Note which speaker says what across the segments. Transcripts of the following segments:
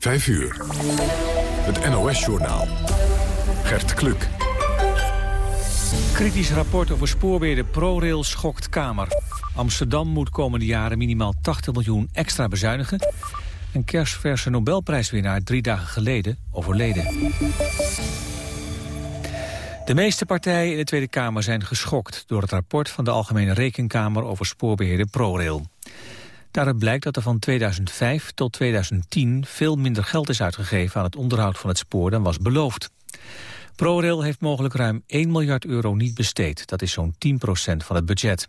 Speaker 1: 5 uur. Het NOS-journaal. Gert Kluk.
Speaker 2: Kritisch rapport over spoorbeheerder ProRail schokt Kamer. Amsterdam moet komende jaren minimaal 80 miljoen extra bezuinigen. Een kerstverse Nobelprijswinnaar drie dagen geleden overleden. De meeste partijen in de Tweede Kamer zijn geschokt... door het rapport van de Algemene Rekenkamer over spoorbeheerder ProRail. Daaruit blijkt dat er van 2005 tot 2010 veel minder geld is uitgegeven aan het onderhoud van het spoor dan was beloofd. ProRail heeft mogelijk ruim 1 miljard euro niet besteed. Dat is zo'n 10% van het budget.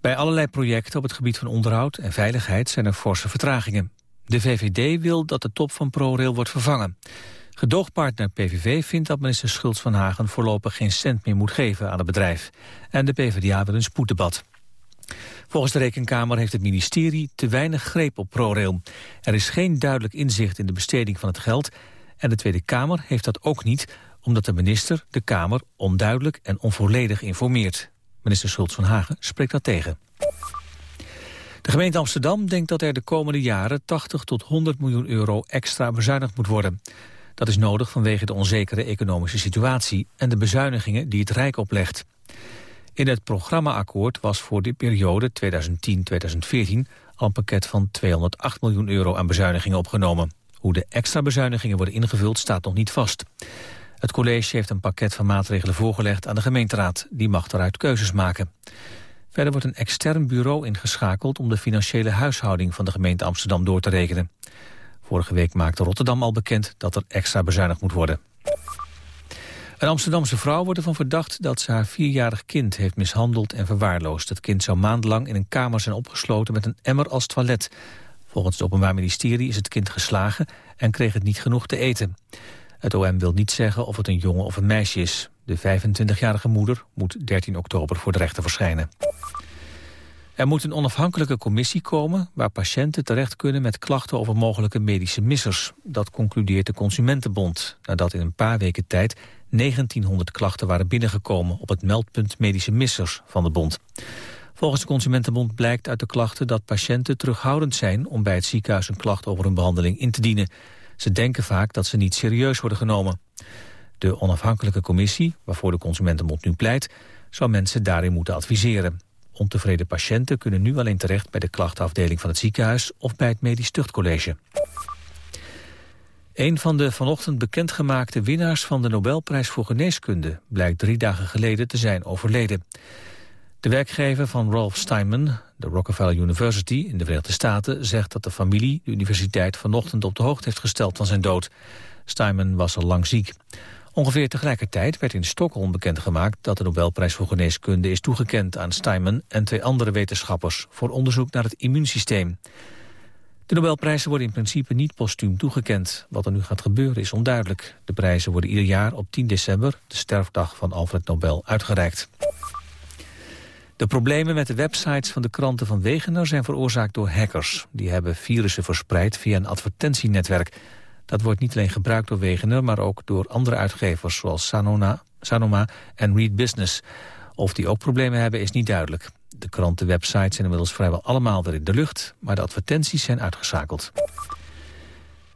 Speaker 2: Bij allerlei projecten op het gebied van onderhoud en veiligheid zijn er forse vertragingen. De VVD wil dat de top van ProRail wordt vervangen. Gedoogpartner PVV vindt dat minister Schultz van Hagen voorlopig geen cent meer moet geven aan het bedrijf. En de PvdA wil een spoeddebat. Volgens de Rekenkamer heeft het ministerie te weinig greep op ProRail. Er is geen duidelijk inzicht in de besteding van het geld... en de Tweede Kamer heeft dat ook niet... omdat de minister de Kamer onduidelijk en onvolledig informeert. Minister Schultz van Hagen spreekt dat tegen. De gemeente Amsterdam denkt dat er de komende jaren 80 tot 100 miljoen euro extra bezuinigd moet worden. Dat is nodig vanwege de onzekere economische situatie en de bezuinigingen die het Rijk oplegt. In het programmaakkoord was voor de periode 2010-2014 al een pakket van 208 miljoen euro aan bezuinigingen opgenomen. Hoe de extra bezuinigingen worden ingevuld staat nog niet vast. Het college heeft een pakket van maatregelen voorgelegd aan de gemeenteraad. Die mag daaruit keuzes maken. Verder wordt een extern bureau ingeschakeld om de financiële huishouding van de gemeente Amsterdam door te rekenen. Vorige week maakte Rotterdam al bekend dat er extra bezuinigd moet worden. Een Amsterdamse vrouw wordt ervan verdacht dat ze haar vierjarig kind heeft mishandeld en verwaarloosd. Het kind zou maandenlang in een kamer zijn opgesloten met een emmer als toilet. Volgens het Openbaar Ministerie is het kind geslagen en kreeg het niet genoeg te eten. Het OM wil niet zeggen of het een jongen of een meisje is. De 25-jarige moeder moet 13 oktober voor de rechter verschijnen. Er moet een onafhankelijke commissie komen waar patiënten terecht kunnen met klachten over mogelijke medische missers. Dat concludeert de Consumentenbond, nadat in een paar weken tijd 1900 klachten waren binnengekomen op het meldpunt medische missers van de bond. Volgens de Consumentenbond blijkt uit de klachten dat patiënten terughoudend zijn om bij het ziekenhuis een klacht over een behandeling in te dienen. Ze denken vaak dat ze niet serieus worden genomen. De onafhankelijke commissie, waarvoor de Consumentenbond nu pleit, zou mensen daarin moeten adviseren. Ontevreden patiënten kunnen nu alleen terecht bij de klachtenafdeling van het ziekenhuis of bij het medisch tuchtcollege. Een van de vanochtend bekendgemaakte winnaars van de Nobelprijs voor Geneeskunde blijkt drie dagen geleden te zijn overleden. De werkgever van Ralph Steinman, de Rockefeller University in de Verenigde Staten, zegt dat de familie de universiteit vanochtend op de hoogte heeft gesteld van zijn dood. Steinman was al lang ziek. Ongeveer tegelijkertijd werd in Stockholm bekendgemaakt dat de Nobelprijs voor Geneeskunde is toegekend aan Steinman en twee andere wetenschappers voor onderzoek naar het immuunsysteem. De Nobelprijzen worden in principe niet postuum toegekend. Wat er nu gaat gebeuren is onduidelijk. De prijzen worden ieder jaar op 10 december, de sterfdag van Alfred Nobel, uitgereikt. De problemen met de websites van de kranten van Wegener zijn veroorzaakt door hackers. Die hebben virussen verspreid via een advertentienetwerk. Dat wordt niet alleen gebruikt door Wegener, maar ook door andere uitgevers zoals Sanona, Sanoma en Read Business. Of die ook problemen hebben is niet duidelijk. De krantenwebsites zijn inmiddels vrijwel allemaal weer in de lucht, maar de advertenties zijn uitgeschakeld.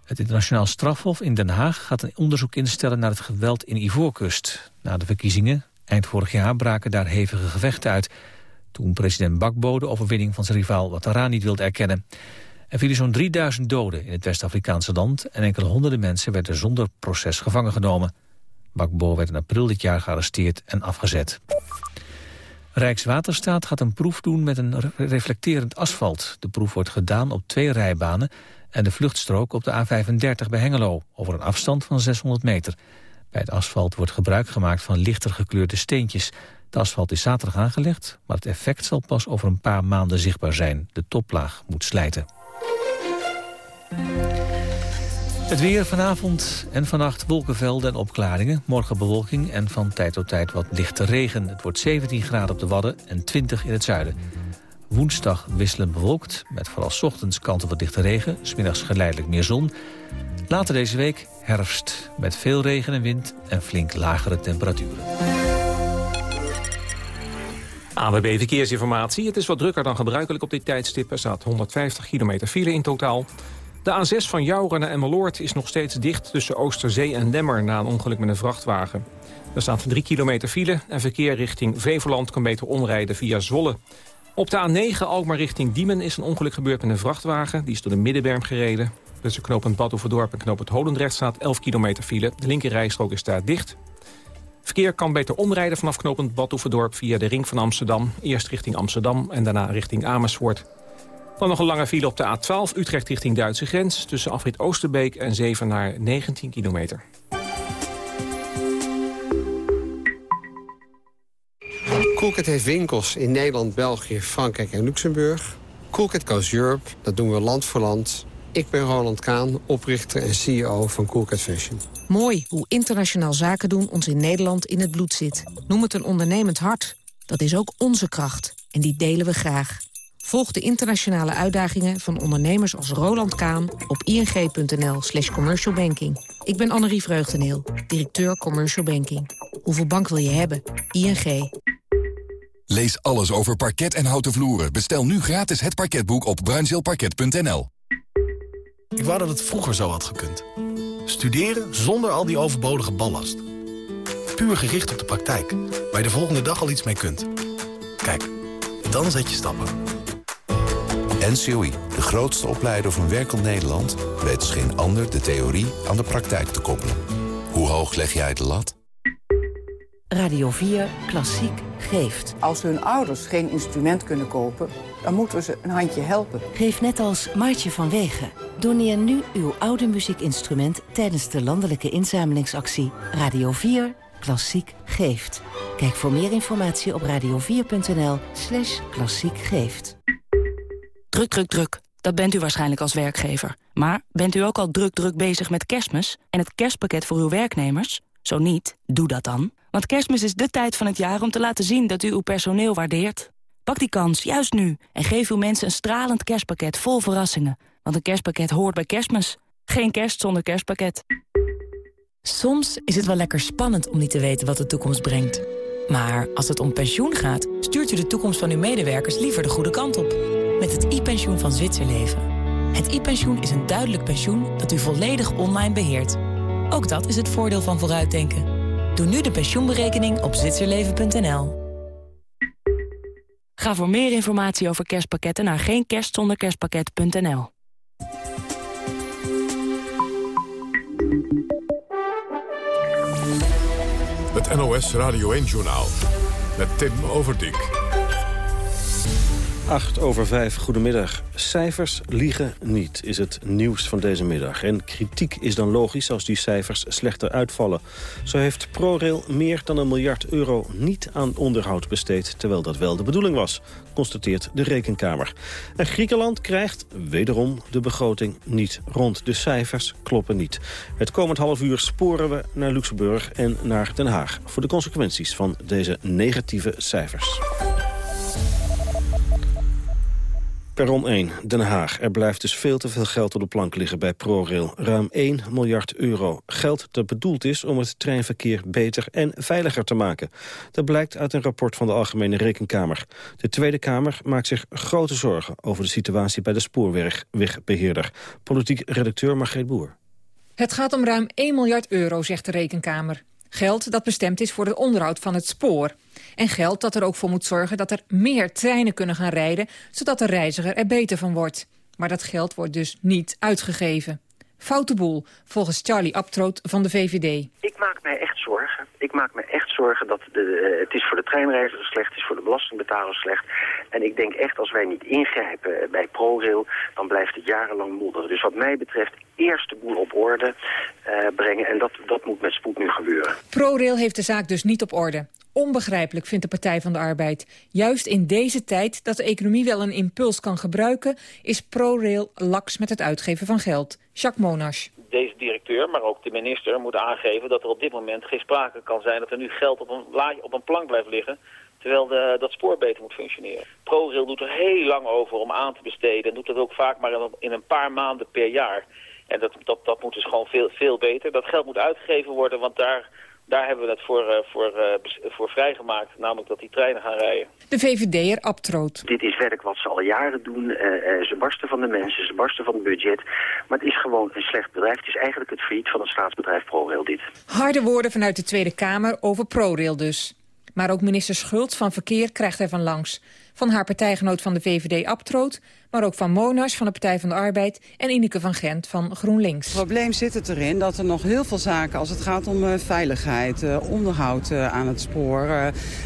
Speaker 2: Het internationaal strafhof in Den Haag gaat een onderzoek instellen naar het geweld in Ivoorkust. Na de verkiezingen eind vorig jaar braken daar hevige gevechten uit... toen president Bakbo de overwinning van zijn rivaal Ouattara niet wilde erkennen. Er vielen zo'n 3000 doden in het West-Afrikaanse land... en enkele honderden mensen werden zonder proces gevangen genomen. Bakbo werd in april dit jaar gearresteerd en afgezet. Rijkswaterstaat gaat een proef doen met een reflecterend asfalt. De proef wordt gedaan op twee rijbanen en de vluchtstrook op de A35 bij Hengelo... over een afstand van 600 meter. Bij het asfalt wordt gebruik gemaakt van lichter gekleurde steentjes. De asfalt is zaterdag aangelegd, maar het effect zal pas over een paar maanden zichtbaar zijn. De toplaag moet slijten. Het weer vanavond en vannacht wolkenvelden en opklaringen. Morgen bewolking en van tijd tot tijd wat lichte regen. Het wordt 17 graden op de Wadden en 20 in het zuiden. Woensdag wisselend bewolkt, met vooral ochtends kanten wat dichte regen. Smiddags geleidelijk meer zon. Later deze week herfst, met veel regen en wind en flink lagere temperaturen.
Speaker 3: AWB Verkeersinformatie. Het is wat drukker dan gebruikelijk op dit tijdstip. Er staat 150 kilometer file in totaal. De A6 van Jouren naar Emmeloord is nog steeds dicht tussen Oosterzee en Lemmer... na een ongeluk met een vrachtwagen. Er staat 3 kilometer file en verkeer richting Flevoland kan beter omrijden via Zwolle. Op de A9 Alkmaar richting Diemen is een ongeluk gebeurd met een vrachtwagen. Die is door de middenberm gereden. Tussen knooppunt Badhoevedorp en knooppunt Holendrecht staat 11 kilometer file. De linkerrijstrook is daar dicht. Verkeer kan beter omrijden vanaf knooppunt Badhoevedorp via de ring van Amsterdam. Eerst richting Amsterdam en daarna richting Amersfoort. Dan nog een lange file op de A12 Utrecht richting Duitse grens... tussen afrit Oosterbeek en Zevenaar 19 kilometer.
Speaker 4: Coolcat heeft winkels in Nederland, België, Frankrijk en Luxemburg. Coolcat Goes Europe, dat doen we land voor land. Ik ben Roland Kaan, oprichter en CEO van Coolcat Fashion.
Speaker 5: Mooi hoe internationaal zaken doen ons in Nederland in het bloed zit. Noem het een ondernemend hart. Dat is ook onze kracht en die delen we graag. Volg de internationale uitdagingen van ondernemers als Roland Kaan op ing.nl slash commercialbanking. Ik ben Annerie Vreugdeneel, directeur Commercial Banking. Hoeveel bank wil je hebben? ING.
Speaker 6: Lees alles over parket en houten vloeren. Bestel nu gratis het parketboek op bruinzeelparket.nl.
Speaker 7: Ik wou dat het vroeger zo had gekund. Studeren zonder al die overbodige ballast. Puur gericht op de praktijk, waar je de volgende dag al iets mee kunt. Kijk, dan zet je stappen.
Speaker 8: NCOI, de grootste opleider van werkend Nederland... weet als geen ander de theorie aan de praktijk te koppelen. Hoe hoog leg jij de lat?
Speaker 9: Radio 4 Klassiek geeft.
Speaker 10: Als hun ouders geen instrument kunnen kopen, dan moeten we ze een handje helpen.
Speaker 9: Geef net als Maartje van Wegen. Doneer nu uw oude muziekinstrument tijdens de landelijke inzamelingsactie Radio 4 Klassiek geeft. Kijk voor meer informatie op radio4.nl slash klassiek geeft.
Speaker 11: Druk, druk, druk. Dat bent u waarschijnlijk als werkgever. Maar bent u ook al druk, druk bezig met kerstmis en het kerstpakket voor uw werknemers? Zo niet, doe dat dan. Want kerstmis is de tijd van het jaar om te laten zien dat u uw personeel waardeert. Pak die kans, juist nu, en geef uw mensen een stralend kerstpakket vol verrassingen. Want een kerstpakket hoort bij kerstmis. Geen kerst zonder kerstpakket.
Speaker 12: Soms is het wel lekker spannend om niet te weten wat de toekomst brengt. Maar als het om pensioen gaat, stuurt u de toekomst van uw medewerkers liever de goede kant op. Met het e-pensioen van Zwitserleven. Het e-pensioen is een duidelijk pensioen dat u volledig online beheert. Ook dat is het voordeel van vooruitdenken. Doe nu de pensioenberekening op zwitserleven.nl.
Speaker 11: Ga voor meer informatie over kerstpakketten naar geenkerstzonderkerstpakket.nl.
Speaker 1: Het NOS Radio 1-journaal met Tim Overdijk.
Speaker 13: 8 over 5, goedemiddag. Cijfers liegen niet, is het nieuws van deze middag. En kritiek is dan logisch als die cijfers slechter uitvallen. Zo heeft ProRail meer dan een miljard euro niet aan onderhoud besteed... terwijl dat wel de bedoeling was, constateert de Rekenkamer. En Griekenland krijgt wederom de begroting niet rond. De cijfers kloppen niet. Het komend half uur sporen we naar Luxemburg en naar Den Haag... voor de consequenties van deze negatieve cijfers. Perron 1, Den Haag. Er blijft dus veel te veel geld op de plank liggen bij ProRail. Ruim 1 miljard euro. Geld dat bedoeld is om het treinverkeer beter en veiliger te maken. Dat blijkt uit een rapport van de Algemene Rekenkamer. De Tweede Kamer maakt zich grote zorgen over de situatie bij de spoorwegbeheerder. Politiek redacteur Margreet Boer.
Speaker 14: Het gaat om ruim 1 miljard euro, zegt de Rekenkamer. Geld dat bestemd is voor het onderhoud van het spoor. En geld dat er ook voor moet zorgen dat er meer treinen kunnen gaan rijden... zodat de reiziger er beter van wordt. Maar dat geld wordt dus niet uitgegeven. Foute boel, volgens Charlie Abtroot van de VVD.
Speaker 15: Ik maak mij echt zorgen. Ik maak me echt zorgen dat de, eh, het is voor de treinreizigers slecht, het is voor de belastingbetalers slecht. En ik denk echt als wij niet ingrijpen bij ProRail, dan blijft het jarenlang modderen. Dus wat mij betreft eerst de boel op orde uh, brengen en dat, dat moet met spoed nu gebeuren.
Speaker 14: ProRail heeft de zaak dus niet op orde. Onbegrijpelijk vindt de Partij van de Arbeid. Juist in deze tijd dat de economie wel een impuls kan gebruiken... is ProRail laks met het uitgeven van geld. Jacques Monash.
Speaker 16: Deze directeur, maar ook de minister, moet aangeven dat er op dit moment geen sprake kan zijn... dat er nu geld op een, op een plank blijft liggen terwijl de, dat spoor beter moet functioneren. ProRail doet er heel lang over om aan te besteden... en doet dat ook vaak maar in een paar maanden per jaar. En dat, dat, dat moet dus gewoon veel, veel beter. Dat geld moet uitgegeven worden, want daar Daar hebben we het voor, uh, voor, uh, voor vrijgemaakt, namelijk dat die treinen gaan rijden.
Speaker 14: De VVD'er abtroot.
Speaker 15: Dit is werk wat ze al jaren doen. Uh, ze barsten van de mensen, ze barsten van het budget. Maar het is gewoon een slecht bedrijf. Het is eigenlijk het failliet van het staatsbedrijf ProRail dit.
Speaker 14: Harde woorden vanuit de Tweede Kamer over ProRail dus. Maar ook minister Schultz van Verkeer krijgt er van langs. Van haar partijgenoot van de VVD Abtroot, maar ook van Monas van de Partij van de Arbeid... en Ineke van Gent van GroenLinks.
Speaker 17: Het probleem zit het erin dat er nog heel veel zaken... als het gaat om uh, veiligheid, uh, onderhoud uh, aan het spoor...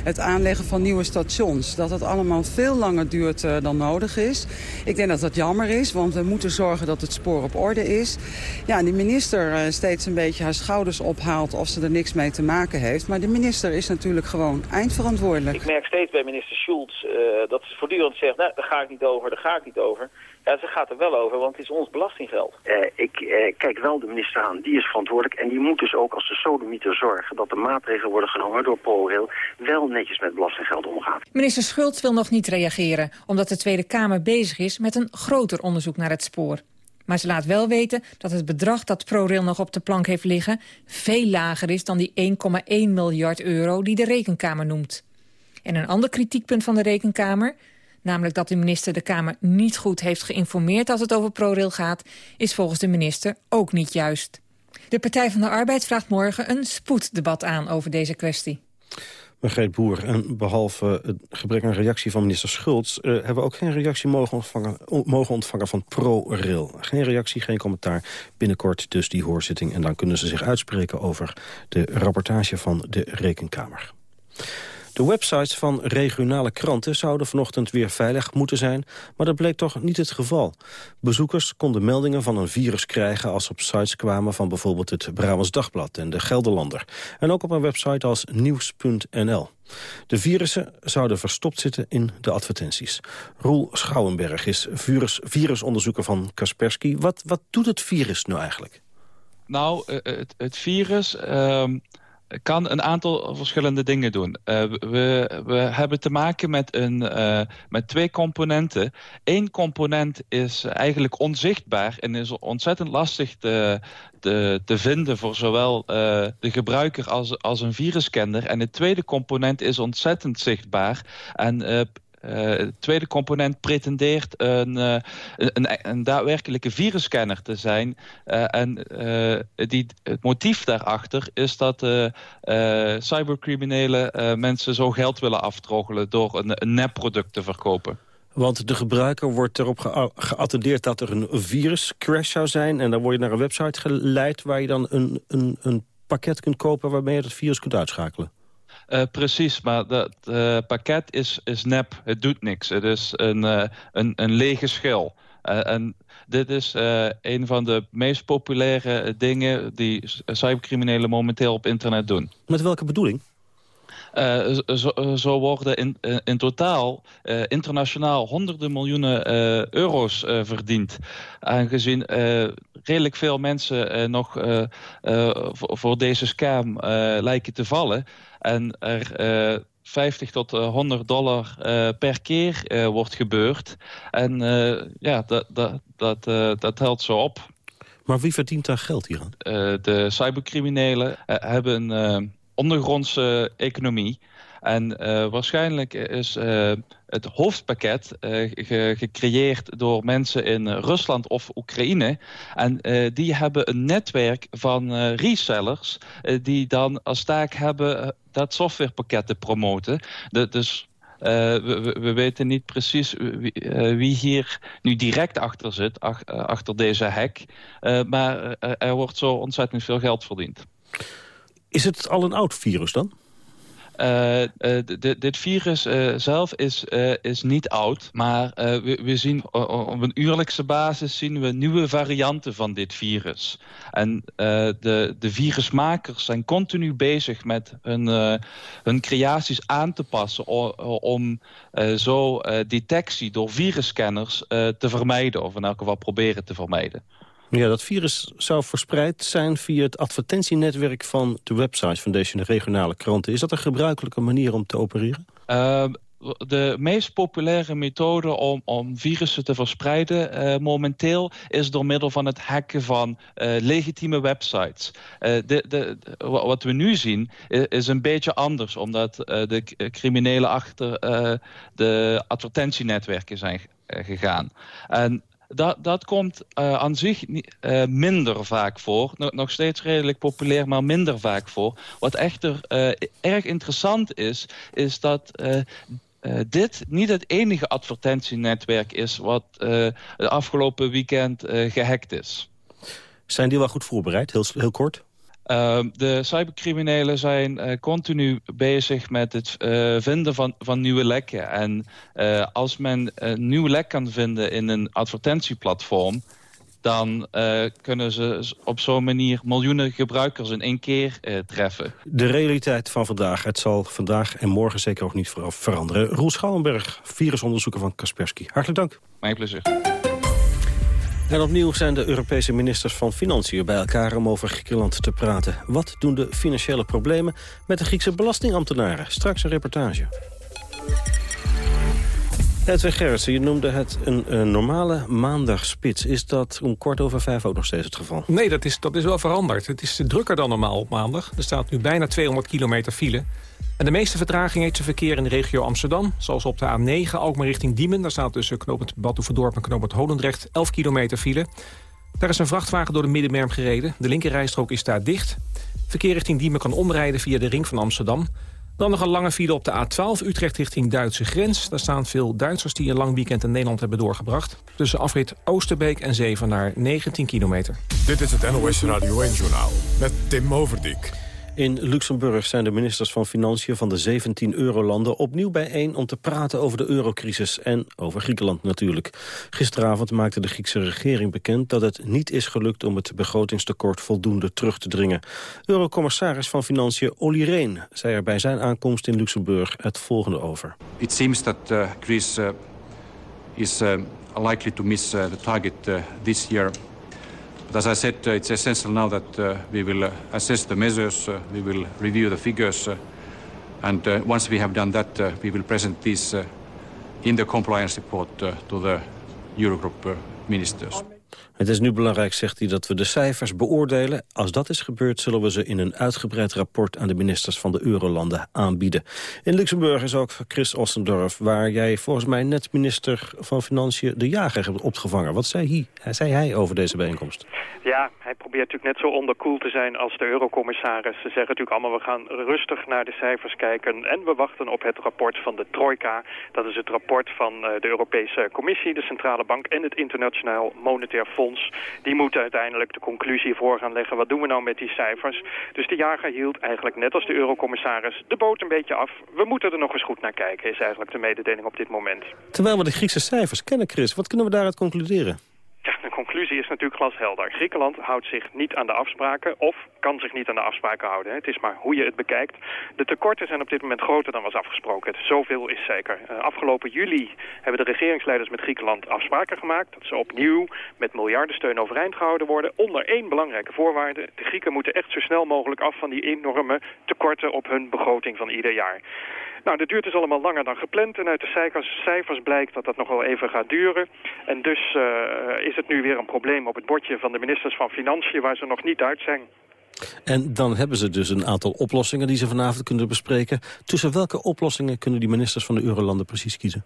Speaker 17: het aanleggen van nieuwe stations... dat het allemaal veel langer duurt dan nodig is. Ik denk dat dat jammer is, want we moeten zorgen dat het spoor op orde is. Ja, en die minister steeds een beetje haar schouders ophaalt... of ze er niks mee te maken heeft. Maar de minister is natuurlijk gewoon eindverantwoordelijk.
Speaker 16: Ik merk steeds bij minister Schultz dat ze voortdurend zegt... Nou, daar ga ik niet over, daar ga ik niet over. Ja, ze gaat er wel over, want het is ons belastinggeld.
Speaker 15: Uh, ik uh, kijk wel de minister aan, die is verantwoordelijk. En die moet dus ook als de sodemieter zorgen dat de maatregelen worden genomen door ProRail... wel netjes met belastinggeld omgaat.
Speaker 14: Minister Schultz wil nog niet reageren, omdat de Tweede Kamer bezig is met een groter onderzoek naar het spoor. Maar ze laat wel weten dat het bedrag dat ProRail nog op de plank heeft liggen... veel lager is dan die 1,1 miljard euro die de Rekenkamer noemt. En een ander kritiekpunt van de Rekenkamer... namelijk dat de minister de Kamer niet goed heeft geïnformeerd... als het over ProRail gaat, is volgens de minister ook niet juist. De Partij van de Arbeid vraagt morgen een spoeddebat aan over deze kwestie.
Speaker 13: Margreet Boer, en behalve het gebrek aan reactie van minister Schultz... Uh, hebben we ook geen reactie mogen ontvangen, mogen ontvangen van ProRail. Geen reactie, geen commentaar. Binnenkort dus die hoorzitting. En dan kunnen ze zich uitspreken over de rapportage van de Rekenkamer. De websites van regionale kranten zouden vanochtend weer veilig moeten zijn, maar dat bleek toch niet het geval. Bezoekers konden meldingen van een virus krijgen als op sites kwamen van bijvoorbeeld het Brabants Dagblad en de Gelderlander. En ook op een website als nieuws.nl. De virussen zouden verstopt zitten in de advertenties. Roel Schouwenberg is virus, virusonderzoeker van Kaspersky. Wat, wat doet het virus nu eigenlijk?
Speaker 18: Nou, eh, het, het virus... Uh kan een aantal verschillende dingen doen. Uh, we, we hebben te maken met, een, uh, met twee componenten. Eén component is eigenlijk onzichtbaar en is ontzettend lastig te, te, te vinden voor zowel uh, de gebruiker als, als een virusscanner. En het tweede component is ontzettend zichtbaar en het tweede component pretendeert een, uh, een, een, daadwerkelijke virusscanner te zijn. Uh, en die, het motief daarachter is dat cybercriminelen mensen zo geld willen aftroggelen door een, een nepproduct te verkopen.
Speaker 13: Want de gebruiker wordt erop geattendeerd dat er een viruscrash zou zijn... en dan word je naar een website geleid waar je dan een, een, een pakket kunt kopen... waarmee je het virus kunt uitschakelen.
Speaker 18: Uh, precies, maar dat uh, pakket is, is nep. Het doet niks. Het is een, uh, een, een lege schil. en dit is een van de meest populaire dingen... die cybercriminelen momenteel op internet doen.
Speaker 13: Met welke bedoeling?
Speaker 18: Uh, zo, zo, worden in, in totaal uh, internationaal honderden miljoenen uh, euro's verdiend. Aangezien redelijk veel mensen nog voor, voor, deze scam lijken te vallen. En er 50 tot 100 dollar per keer wordt gebeurd. En ja, dat, dat, dat, dat telt zo op.
Speaker 13: Maar wie verdient daar geld hier aan?
Speaker 18: de cybercriminelen hebben ondergrondse economie. En uh, waarschijnlijk is uh, het hoofdpakket ge gecreëerd door mensen in Rusland of Oekraïne. En die hebben een netwerk van resellers die dan als taak hebben dat softwarepakket te promoten. Dus we, we, weten niet precies wie, wie, hier nu direct achter zit, ach, achter deze hack. maar er wordt zo ontzettend veel geld verdiend.
Speaker 13: Is het al een oud virus dan?
Speaker 18: Uh, uh, dit virus uh, zelf is, is niet oud, maar we, we, zien op een uurlijkse basis zien we nieuwe varianten van dit virus. En de, de virusmakers zijn continu bezig met hun, hun creaties aan te passen om zo detectie door virusscanners te vermijden, of in elk geval proberen te vermijden.
Speaker 13: Ja, dat virus zou verspreid zijn via het advertentienetwerk van de websites van deze regionale kranten. Is dat een gebruikelijke manier om te opereren?
Speaker 18: Uh, de meest populaire methode om, om virussen te verspreiden uh, momenteel is door middel van het hacken van uh, legitieme websites. De, de, wat we nu zien is een beetje anders, omdat de criminelen achter de advertentienetwerken zijn gegaan. En dat, dat komt uh, aan zich uh, minder vaak voor. Nog, nog steeds redelijk populair, maar minder vaak voor. Wat echter uh, erg interessant is, is dat dit niet het enige advertentienetwerk is... wat het afgelopen weekend gehackt is.
Speaker 13: Zijn die wel goed voorbereid, heel, heel kort?
Speaker 18: Uh, de cybercriminelen zijn uh, continu bezig met het uh, vinden van, van nieuwe lekken. En uh, als men een nieuw lek kan vinden in een advertentieplatform... dan kunnen ze op zo'n manier miljoenen gebruikers in één keer treffen.
Speaker 13: De realiteit van vandaag. Het zal vandaag en morgen zeker ook niet veranderen. Roel Schouwenberg, virusonderzoeker van Kaspersky. Hartelijk dank.
Speaker 18: Mijn plezier.
Speaker 13: En opnieuw zijn de Europese ministers van Financiën bij elkaar om over Griekenland te praten. Wat doen de financiële problemen met de Griekse belastingambtenaren? Straks een reportage. Edwin Gerritsen, je noemde het een, normale maandagspits. Is dat om kwart over vijf ook nog steeds het geval?
Speaker 3: Nee, dat is, dat is wel veranderd. Het is drukker dan normaal op maandag. Er staat nu bijna 200 kilometer file. En de meeste vertraging heeft ze verkeer in de regio Amsterdam. Zoals op de A9, Alkmaar richting Diemen. Daar staat tussen knooppunt Badhoevedorp en knooppunt Holendrecht 11 kilometer file. Daar is een vrachtwagen door de middenberm gereden. De linkerrijstrook is daar dicht. Verkeer richting Diemen kan omrijden via de ring van Amsterdam. Dan nog een lange file op de A12, Utrecht richting Duitse grens. Daar staan veel Duitsers die een lang weekend in Nederland hebben doorgebracht. Tussen afrit Oosterbeek en Zeven naar 19 kilometer.
Speaker 1: Dit is het NOS Radio 1-journaal met Tim Overdijk.
Speaker 13: In Luxemburg zijn de ministers van Financiën van de 17 eurolanden opnieuw bijeen om te praten over de eurocrisis en over Griekenland natuurlijk. Gisteravond maakte de Griekse regering bekend dat het niet is gelukt om het begrotingstekort voldoende terug te dringen. Eurocommissaris van Financiën Olly Rehn zei er bij zijn aankomst in Luxemburg het volgende over.
Speaker 19: It seems that uh, Greece uh, is uh, likely to miss uh, the target this year. But as I said, uh, it's essential now that uh, we will uh, assess the measures, uh, we will review the figures, uh, and uh, once we have done that, we will present this in the compliance report to the Eurogroup ministers.
Speaker 13: Het is nu belangrijk, zegt hij, dat we de cijfers beoordelen. Als dat is gebeurd, zullen we ze in een uitgebreid rapport... aan de ministers van de Eurolanden aanbieden. In Luxemburg is ook Chris Ostendorf... waar jij volgens mij net minister van Financiën de jager hebt opgevangen. Wat zei hij, zei hij over deze bijeenkomst?
Speaker 20: Ja, hij probeert natuurlijk net zo onderkoel te zijn als de eurocommissaris. Ze zeggen natuurlijk allemaal, we gaan rustig naar de cijfers kijken... en we wachten op het rapport van de Trojka. Dat is het rapport van eh, de Europese Commissie, de Centrale Bank... en het Internationaal Monetair Fonds die moeten uiteindelijk de conclusie voor gaan leggen. Wat doen we nou met die cijfers? Dus de jager hield eigenlijk net als de eurocommissaris de boot een beetje af. We moeten er nog eens goed naar kijken, is eigenlijk de mededeling op dit moment.
Speaker 13: Terwijl we de Griekse cijfers kennen, Chris, wat kunnen we daaruit concluderen?
Speaker 20: Ja, de conclusie is natuurlijk glashelder. Griekenland houdt zich niet aan de afspraken of kan zich niet aan de afspraken houden. Het is maar hoe je het bekijkt. De tekorten zijn op dit moment groter dan was afgesproken. Zoveel is zeker. Uh, afgelopen juli hebben de regeringsleiders met Griekenland afspraken gemaakt... dat ze opnieuw met miljardensteun overeind gehouden worden... onder één belangrijke voorwaarde. De Grieken moeten echt zo snel mogelijk af van die enorme tekorten op hun begroting van ieder jaar. Nou, dat duurt dus allemaal langer dan gepland. En uit de cijfers, blijkt dat dat nog wel even gaat duren. En dus uh, is het nu weer een probleem op het bordje van de ministers van Financiën... waar ze nog niet uit zijn.
Speaker 13: En dan hebben ze dus een aantal oplossingen die ze vanavond kunnen bespreken. Tussen welke oplossingen kunnen die ministers van de Eurolanden precies kiezen?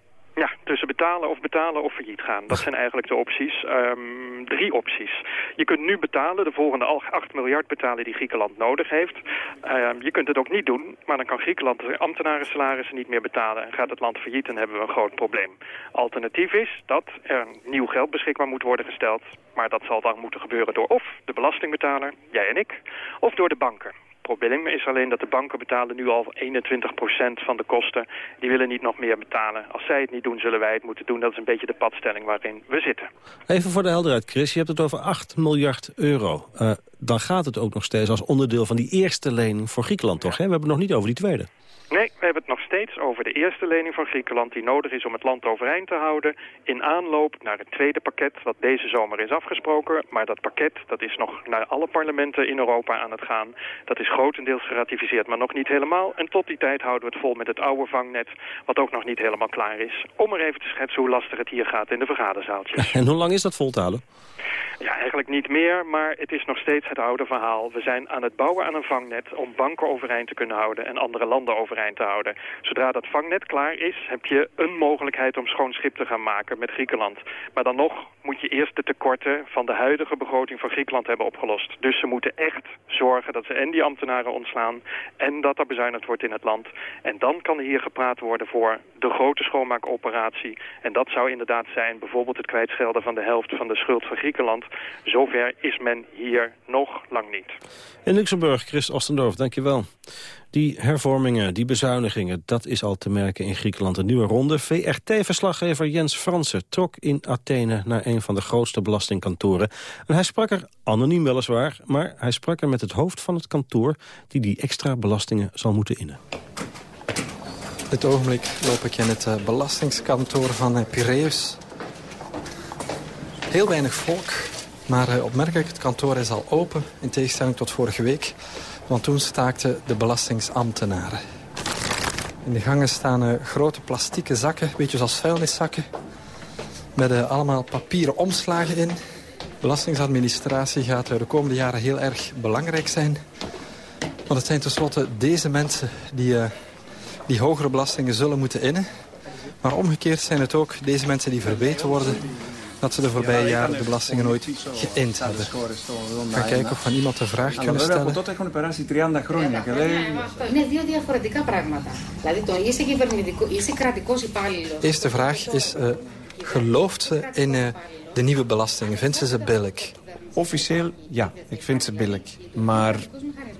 Speaker 20: Betalen of betalen of failliet gaan. Dat zijn eigenlijk de opties. Um, drie opties. Je kunt nu betalen, de volgende 8 miljard betalen die Griekenland nodig heeft. Um, je kunt het ook niet doen, maar dan kan Griekenland de ambtenaren salarissen niet meer betalen... en gaat het land failliet en hebben we een groot probleem. Alternatief is dat er nieuw geld beschikbaar moet worden gesteld... maar dat zal dan moeten gebeuren door of de belastingbetaler, jij en ik, of door de banken probleem is alleen dat de banken betalen nu al 21% van de kosten. Die willen niet nog meer betalen. Als zij het niet doen, zullen wij het moeten doen. Dat is een beetje de padstelling waarin we zitten.
Speaker 13: Even voor de helderheid, Chris. Je hebt het over 8 miljard euro. Uh, dan gaat het ook nog steeds als onderdeel van die eerste lening voor Griekenland, toch? Hè? We hebben het nog niet over die tweede.
Speaker 20: Nee, we hebben het nog steeds over de eerste lening van Griekenland... die nodig is om het land overeind te houden... in aanloop naar het tweede pakket wat deze zomer is afgesproken. Maar dat pakket dat is nog naar alle parlementen in Europa aan het gaan. Dat is grotendeels geratificeerd, maar nog niet helemaal. En tot die tijd houden we het vol met het oude vangnet... wat ook nog niet helemaal klaar is. Om er even te schetsen hoe lastig het hier gaat in de vergaderzaaltjes.
Speaker 13: En hoe lang is dat vol te houden?
Speaker 20: Ja, eigenlijk niet meer, maar het is nog steeds het oude verhaal. We zijn aan het bouwen aan een vangnet om banken overeind te kunnen houden en andere landen overeind te houden. Zodra dat vangnet klaar is, heb je een mogelijkheid om schoon schip te gaan maken met Griekenland. Maar dan nog moet je eerst de tekorten van de huidige begroting van Griekenland hebben opgelost. Dus ze moeten echt zorgen dat ze en die ambtenaren ontslaan en dat er bezuinigd wordt in het land. En dan kan hier gepraat worden voor de grote schoonmaakoperatie. En dat zou inderdaad zijn bijvoorbeeld het kwijtschelden van de helft van de schuld van Griekenland. Zover is men hier nog lang niet.
Speaker 13: In Luxemburg, Chris Ostendorf, dankjewel. Die hervormingen, die bezuinigingen, dat is al te merken in Griekenland. Een nieuwe ronde. VRT-verslaggever Jens Fransen trok in Athene naar een van de grootste belastingkantoren. En hij sprak er, anoniem weliswaar, maar hij sprak er met het hoofd van het kantoor... die die extra belastingen zal moeten innen.
Speaker 21: Op dit ogenblik loop ik in het uh, belastingskantoor van uh, Piraeus. Heel weinig volk, maar uh, opmerkelijk, het kantoor is al open... in tegenstelling tot vorige week, want toen staakten de belastingsambtenaren. In de gangen staan grote plastieke zakken, beetje zoals vuilniszakken... met allemaal papieren omslagen in. Belastingsadministratie gaat de komende jaren heel erg belangrijk zijn... Want het zijn tenslotte deze mensen die die hogere belastingen zullen moeten innen. Maar omgekeerd zijn het ook deze mensen die verbeten worden dat ze de voorbije jaren de belastingen nooit geïnd hebben. Ik ga kijken of van iemand de vraag kunnen stellen. Eerste vraag is, uh, gelooft ze in uh, de nieuwe belastingen? Vindt ze ze billig?
Speaker 22: Officieel, ja. Ik vind ze billig. Maar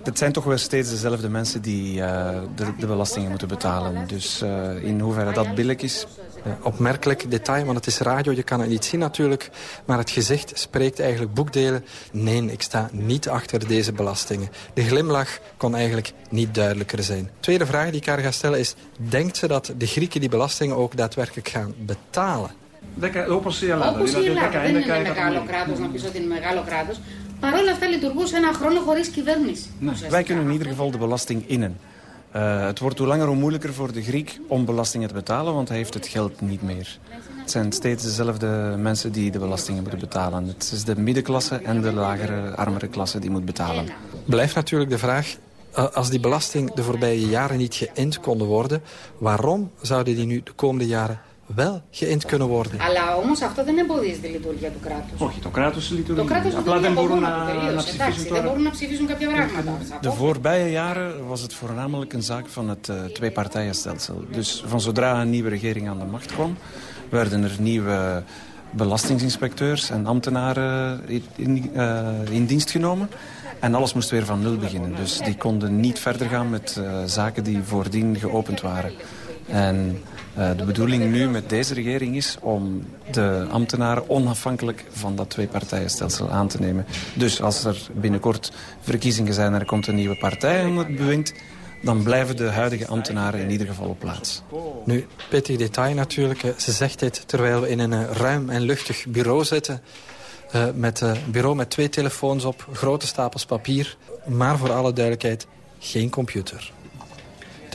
Speaker 22: het zijn toch wel steeds dezelfde mensen die uh, de, de, belastingen moeten betalen. Dus uh, in hoeverre dat billig is...
Speaker 21: Ja, opmerkelijk detail, want het is radio, je kan het niet zien natuurlijk. Maar het gezicht spreekt eigenlijk boekdelen. Nee, ik sta niet achter deze belastingen. De glimlach kon eigenlijk niet duidelijker zijn. Tweede vraag die ik haar ga stellen is... denkt ze dat de Grieken die belastingen ook daadwerkelijk gaan betalen?
Speaker 22: Όπως η Ελλάδα.
Speaker 23: Όπως η Ελλάδα. Δεν είναι μεγάλο κράτος, να πεις ότι είναι μεγάλο κράτος. Παρ' όλα αυτά λειτουργούσε ένα χρόνο χωρίς κυβέρνηση.
Speaker 22: Nee, wij kunnen in ieder geval de belasting innen. Uh, het wordt hoe langer hoe moeilijker voor de Griek om belastingen te betalen, want hij heeft het geld niet meer. Het zijn steeds dezelfde mensen die de belastingen moeten betalen. Het is de middenklasse en de lagere, armere klasse die moet betalen.
Speaker 21: Blijft natuurlijk de vraag, als die belasting de voorbije jaren niet geïnd konden worden... waarom zouden die nu de komende jaren wel geïnd kunnen worden.
Speaker 23: Αλλά όμως αυτό δεν εμποδίζει τη λειτουργία του κράτους.
Speaker 22: Όχι, το κράτος λειτουργεί.
Speaker 23: Το κράτος
Speaker 22: Απλά δεν μπορούν να,
Speaker 23: να ψηφίσουν τώρα. Δεν μπορούν να ψηφίσουν κάποια πράγματα.
Speaker 22: De voorbije jaren was het voornamelijk een zaak van het uh, tweepartijenstelsel. Dus van zodra een nieuwe regering aan de macht kwam, werden er nieuwe belastingsinspecteurs en ambtenaren in, in, uh, in dienst genomen. En alles moest weer van nul beginnen. Dus die konden niet verder gaan met uh, zaken die voordien geopend waren. En uh, de bedoeling nu met deze regering is om de ambtenaren onafhankelijk van dat tweepartijenstelsel aan te nemen. Dus als er binnenkort verkiezingen zijn en er komt een nieuwe partij aan het bewind, dan blijven de huidige ambtenaren in ieder geval op plaats.
Speaker 21: Nu, pittig detail natuurlijk. Ze zegt dit terwijl we in een uh, ruim en luchtig bureau zitten. Met een bureau met twee telefoons op, grote stapels papier. Maar voor alle duidelijkheid, geen computer.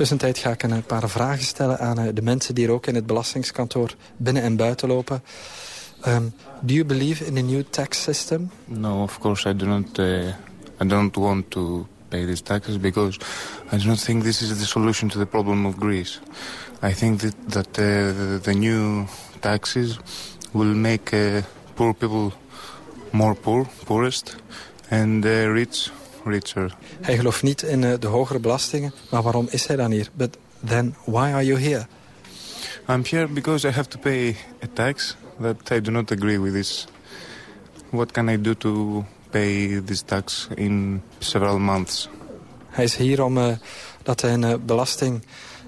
Speaker 21: Tussentijd ga ik een paar vragen stellen aan de mensen die er ook in het belastingskantoor binnen en buiten lopen. Um, do you believe in the new tax system?
Speaker 24: No, of course I do not. Uh, I don't want to pay these taxes because I do not think this is the solution to the problem of Greece. I think that, that uh, the, new taxes will make uh, poor people more poor, poorest, and rich richer.
Speaker 21: Hij gelooft niet in uh, de hogere belastingen, maar waarom is hij dan hier? But then why are you here?
Speaker 24: I'm here because I have to pay a tax that I do not agree with this. What can I do to pay this tax in several months?
Speaker 21: Hij is hier om uh, dat hij een uh, belasting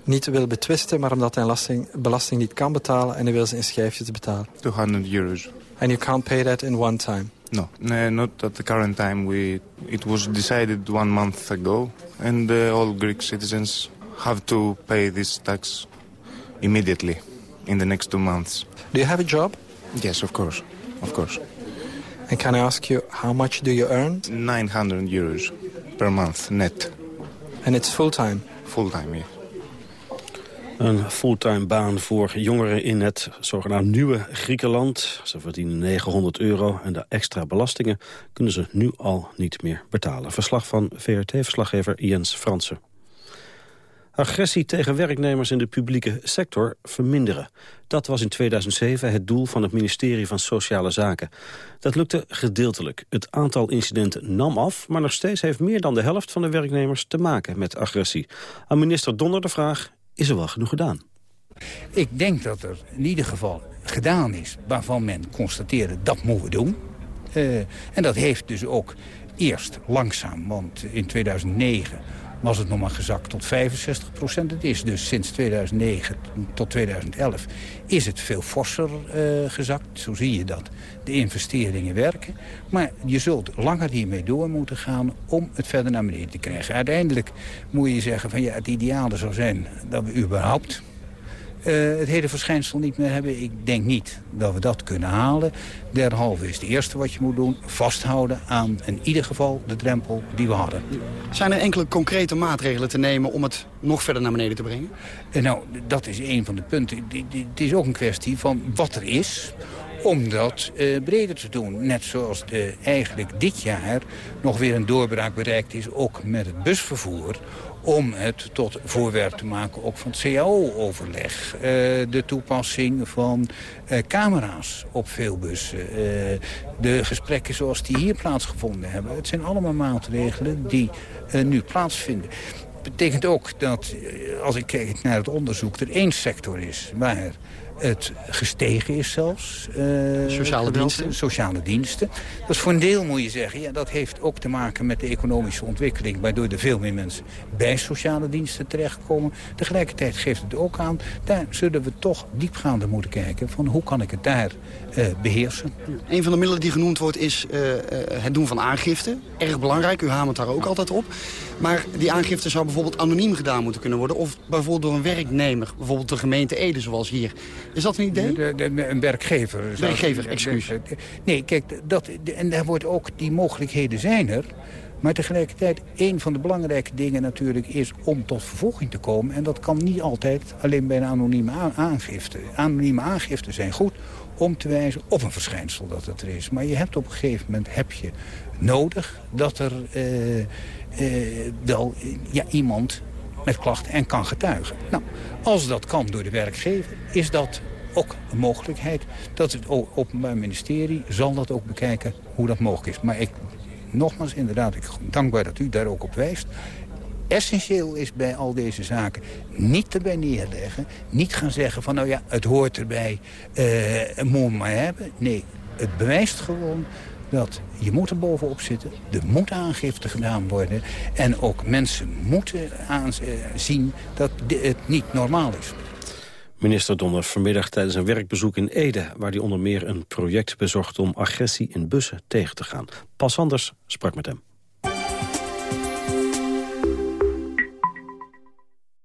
Speaker 21: niet wil betwisten, maar omdat hij een belasting, belasting niet kan betalen en hij wil ze in schijfjes betalen.
Speaker 24: 200 euros.
Speaker 21: And you can't pay that in one time?
Speaker 24: No, not at the current time. We, it was decided one month ago, and uh, all Greek citizens
Speaker 25: have to pay this tax immediately in the next two months.
Speaker 21: Do you have a job?
Speaker 25: Yes, of course, of course.
Speaker 21: And can I ask you, how much do you earn?
Speaker 25: 900 euros per month net.
Speaker 21: And it's full-time?
Speaker 25: Full-time, yeah.
Speaker 13: Een fulltime baan voor jongeren in het zogenaamd nieuwe Griekenland. Ze verdienen 900 euro en de extra belastingen kunnen ze nu al niet meer betalen. Verslag van VRT-verslaggever Jens Fransen. Agressie tegen werknemers in de publieke sector verminderen. Dat was in 2007 het doel van het ministerie van Sociale Zaken. Dat lukte gedeeltelijk. Het aantal incidenten nam af, maar nog steeds heeft meer dan de helft van de werknemers te maken met agressie. Aan minister Donner de vraag, is er wel genoeg gedaan?
Speaker 26: Ik denk dat er in ieder geval gedaan is waarvan men constateerde dat moeten we doen. Uh, en dat heeft dus ook eerst langzaam, want in 2009 was het nog maar gezakt tot 65 procent. Het is dus sinds 2009 tot 2011 is het veel forser uh, gezakt. Zo zie je dat de investeringen werken. Maar je zult langer hiermee door moeten gaan om het verder naar beneden te krijgen. Uiteindelijk moet je zeggen van ja, het ideale zou zijn dat we überhaupt uh, het hele verschijnsel niet meer hebben. Ik denk niet dat we dat kunnen halen. Derhalve is het eerste wat je moet doen vasthouden aan in ieder geval de drempel die we hadden.
Speaker 27: Zijn er enkele concrete maatregelen te nemen om het nog verder naar beneden te brengen?
Speaker 26: Uh, nou, dat is een van de punten. Het is ook een kwestie van wat er is om dat uh, breder te doen. Net zoals de, eigenlijk dit jaar nog weer een doorbraak bereikt is... ook met het busvervoer om het tot voorwerp te maken ook van het CAO-overleg. Uh, de toepassing van uh, camera's op veel bussen. Uh, de gesprekken zoals die hier plaatsgevonden hebben. Het zijn allemaal maatregelen die nu plaatsvinden betekent ook dat, als ik kijk naar het onderzoek... er één sector is waar het gestegen is zelfs.
Speaker 27: Uh, sociale diensten?
Speaker 26: Sociale diensten. Dat is voor een deel, moet je zeggen, ja, dat heeft ook te maken met de economische ontwikkeling... waardoor er veel meer mensen bij sociale diensten terechtkomen. Tegelijkertijd geeft het ook aan, daar zullen we toch diepgaander moeten kijken... van hoe kan ik het daar uh, beheersen.
Speaker 27: Een van de middelen die genoemd wordt is uh, het doen van aangifte. Erg belangrijk, u hamert daar ook altijd op. Maar die aangifte zou bijvoorbeeld anoniem gedaan moeten kunnen worden... of bijvoorbeeld door een werknemer, bijvoorbeeld de gemeente Ede zoals hier. Is dat een idee?
Speaker 26: De, de, een werkgever.
Speaker 27: Werkgever, excuus.
Speaker 26: Nee, kijk, dat, en daar wordt ook, die mogelijkheden zijn er... Maar tegelijkertijd, een van de belangrijke dingen natuurlijk is om tot vervolging te komen. En dat kan niet altijd alleen bij een anonieme aangifte. Anonieme aangiften zijn goed om te wijzen op een verschijnsel dat het er is. Maar je hebt op een gegeven moment heb je nodig dat er uh, uh, wel ja, iemand met klachten en kan getuigen. Nou, als dat kan door de werkgever, is dat ook een mogelijkheid. Dat het Openbaar Ministerie zal dat ook bekijken hoe dat mogelijk is. Maar ik, nogmaals, inderdaad, ik dankbaar dat u daar ook op wijst essentieel is bij al deze zaken niet erbij neerleggen. Niet gaan zeggen van nou ja, het hoort erbij, uh, moet maar hebben. Nee, het bewijst gewoon dat je moet er bovenop zitten. Er moet aangifte gedaan worden. En ook mensen moeten aanzien dat het niet normaal is.
Speaker 13: Minister Donner vanmiddag tijdens een werkbezoek in Ede... waar hij onder meer een project bezocht om agressie in bussen tegen te gaan. Pas Anders sprak met hem.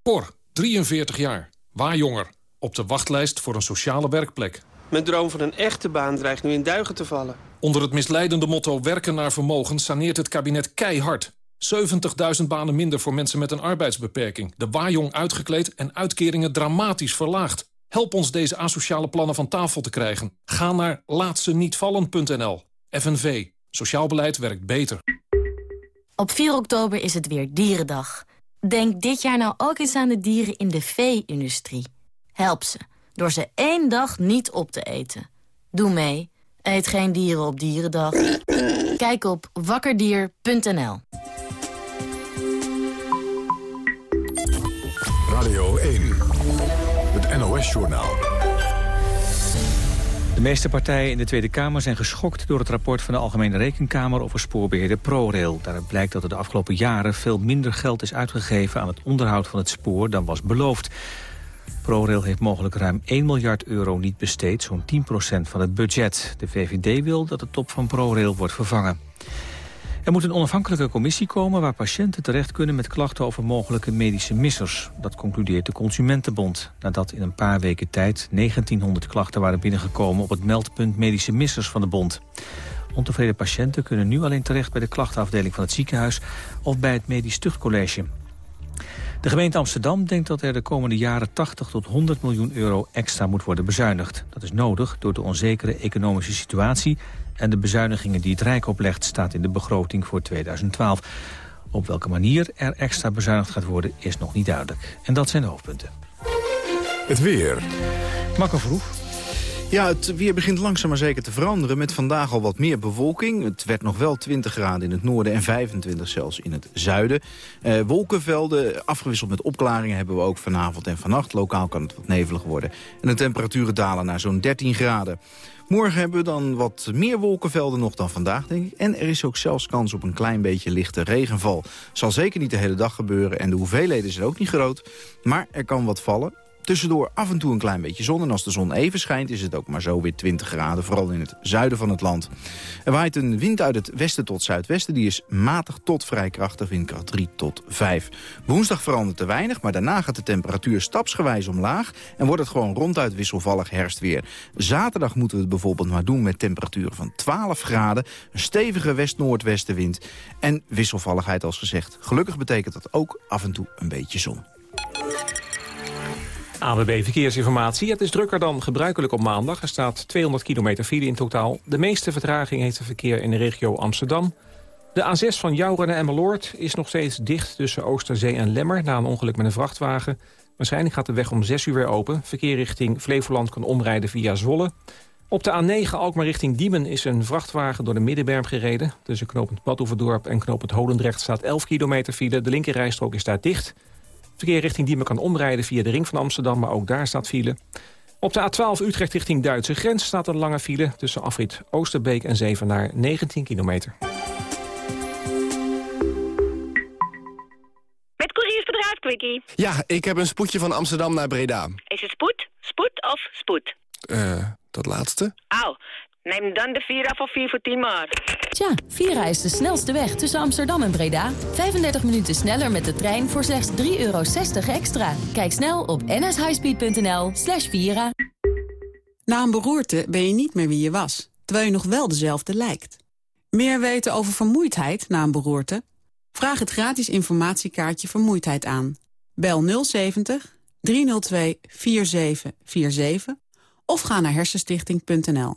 Speaker 28: Cor, 43 jaar, waarjonger, op de wachtlijst voor een sociale werkplek.
Speaker 29: Mijn droom van een echte baan dreigt nu in duigen te vallen.
Speaker 28: Onder het misleidende motto werken naar vermogen saneert het kabinet keihard. 70.000 banen minder voor mensen met een arbeidsbeperking. De waarjong uitgekleed en uitkeringen dramatisch verlaagd. Help ons deze asociale plannen van tafel te krijgen. Ga naar laatsenietvallen.nl. FNV. Sociaal beleid werkt beter.
Speaker 12: Op 4 oktober is het weer Dierendag. Denk dit jaar nou ook eens aan de dieren in de vee-industrie. Help ze, door ze één dag niet op te eten. Doe mee. Eet geen dieren op Dierendag. Kijk op wakkerdier.nl
Speaker 1: Radio 1, het NOS-journaal.
Speaker 2: De meeste partijen in de Tweede Kamer zijn geschokt door het rapport van de Algemene Rekenkamer over spoorbeheerder ProRail. Daaruit blijkt dat er de afgelopen jaren veel minder geld is uitgegeven aan het onderhoud van het spoor dan was beloofd. ProRail heeft mogelijk ruim 1 miljard euro niet besteed, zo'n 10% van het budget. De VVD wil dat de top van ProRail wordt vervangen. Er moet een onafhankelijke commissie komen waar patiënten terecht kunnen met klachten over mogelijke medische missers. Dat concludeert de Consumentenbond. Nadat in een paar weken tijd 1900 klachten waren binnengekomen op het meldpunt medische missers van de bond. Ontevreden patiënten kunnen nu alleen terecht bij de klachtenafdeling van het ziekenhuis of bij het medisch tuchtcollege. De gemeente Amsterdam denkt dat er de komende jaren 80 tot 100 miljoen euro extra moet worden bezuinigd. Dat is nodig door de onzekere economische situatie en de bezuinigingen die het Rijk oplegt staat in de begroting voor 2012. Op welke manier er extra bezuinigd gaat worden is nog niet duidelijk. En dat zijn de hoofdpunten.
Speaker 1: Het weer.
Speaker 2: Makker vroeg.
Speaker 25: Ja, het weer begint langzaam maar zeker te veranderen. Met vandaag al wat meer bewolking. Het werd nog wel 20 graden in het noorden en 25 zelfs in het zuiden. Eh, wolkenvelden, afgewisseld met opklaringen, hebben we ook vanavond en vannacht. Lokaal kan het wat nevelig worden. En de temperaturen dalen naar zo'n 13 graden. Morgen hebben we dan wat meer wolkenvelden nog dan vandaag, denk ik. En er is ook zelfs kans op een klein beetje lichte regenval. Zal zeker niet de hele dag gebeuren en de hoeveelheden zijn ook niet groot. Maar er kan wat vallen. Tussendoor af en toe een klein beetje zon. En als de zon even schijnt is het ook maar zo weer 20 graden. Vooral in het zuiden van het land. Er waait een wind uit het westen tot zuidwesten. Die is matig tot vrij krachtig, windkracht 3 tot 5. Woensdag verandert te weinig, maar daarna gaat de temperatuur stapsgewijs omlaag. En wordt het gewoon ronduit wisselvallig herfstweer. Zaterdag moeten we het bijvoorbeeld maar doen met temperaturen van 12 graden. Een stevige west-noordwestenwind. En wisselvalligheid als gezegd. Gelukkig betekent dat ook af en toe een beetje zon.
Speaker 3: ABB Verkeersinformatie. Het is drukker dan gebruikelijk op maandag. Er staat 200 kilometer file in totaal. De meeste vertraging heeft het verkeer in de regio Amsterdam. De A6 van Jouren naar Emmeloord is nog steeds dicht tussen Oosterzee en Lemmer... na een ongeluk met een vrachtwagen. Waarschijnlijk gaat de weg om 6 uur weer open. Verkeer richting Flevoland kan omrijden via Zwolle. Op de A9 Alkmaar richting Diemen is een vrachtwagen door de Middenberm gereden. Tussen knooppunt Badhoevedorp en knooppunt Holendrecht staat 11 kilometer file. De linkerrijstrook is daar dicht... Verkeer richting Diemen kan omrijden via de ring van Amsterdam, maar ook daar staat file. Op de A12 Utrecht richting Duitse grens staat een lange file... tussen afrit Oosterbeek en Zevenaar, 19 kilometer.
Speaker 23: Met couriersbedrijf Quickie.
Speaker 27: Ja, ik heb een spoedje van Amsterdam naar Breda.
Speaker 23: Is het spoed, spoed of spoed?
Speaker 27: Eh, dat laatste?
Speaker 23: Au, neem dan de Vira voor 4 voor 10 maar.
Speaker 12: Tja, Vira is de snelste weg tussen Amsterdam en Breda. 35 minuten sneller met de trein voor slechts 3,60 euro extra. Kijk snel op nshighspeed.nl slash Vira.
Speaker 30: Na een beroerte ben je niet meer wie je was, terwijl je nog wel dezelfde lijkt. Meer weten over vermoeidheid na een beroerte? Vraag het gratis informatiekaartje Vermoeidheid aan. Bel 070 302 4747 of ga naar hersenstichting.nl.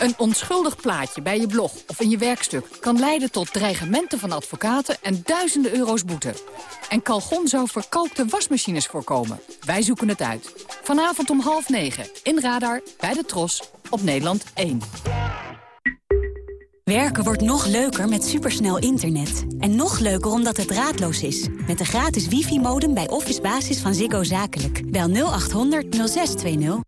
Speaker 31: Een onschuldig plaatje bij je blog of in je werkstuk... kan leiden tot dreigementen van advocaten en duizenden euro's boete. En Calgon zou verkalkte wasmachines voorkomen. Wij zoeken het uit. Vanavond om half negen in Radar bij de Tros op Nederland 1.
Speaker 32: Werken wordt nog leuker met supersnel internet. En nog leuker omdat het draadloos is. Met de gratis wifi-modem bij Office Basis van Ziggo Zakelijk. Bel 0800 0620.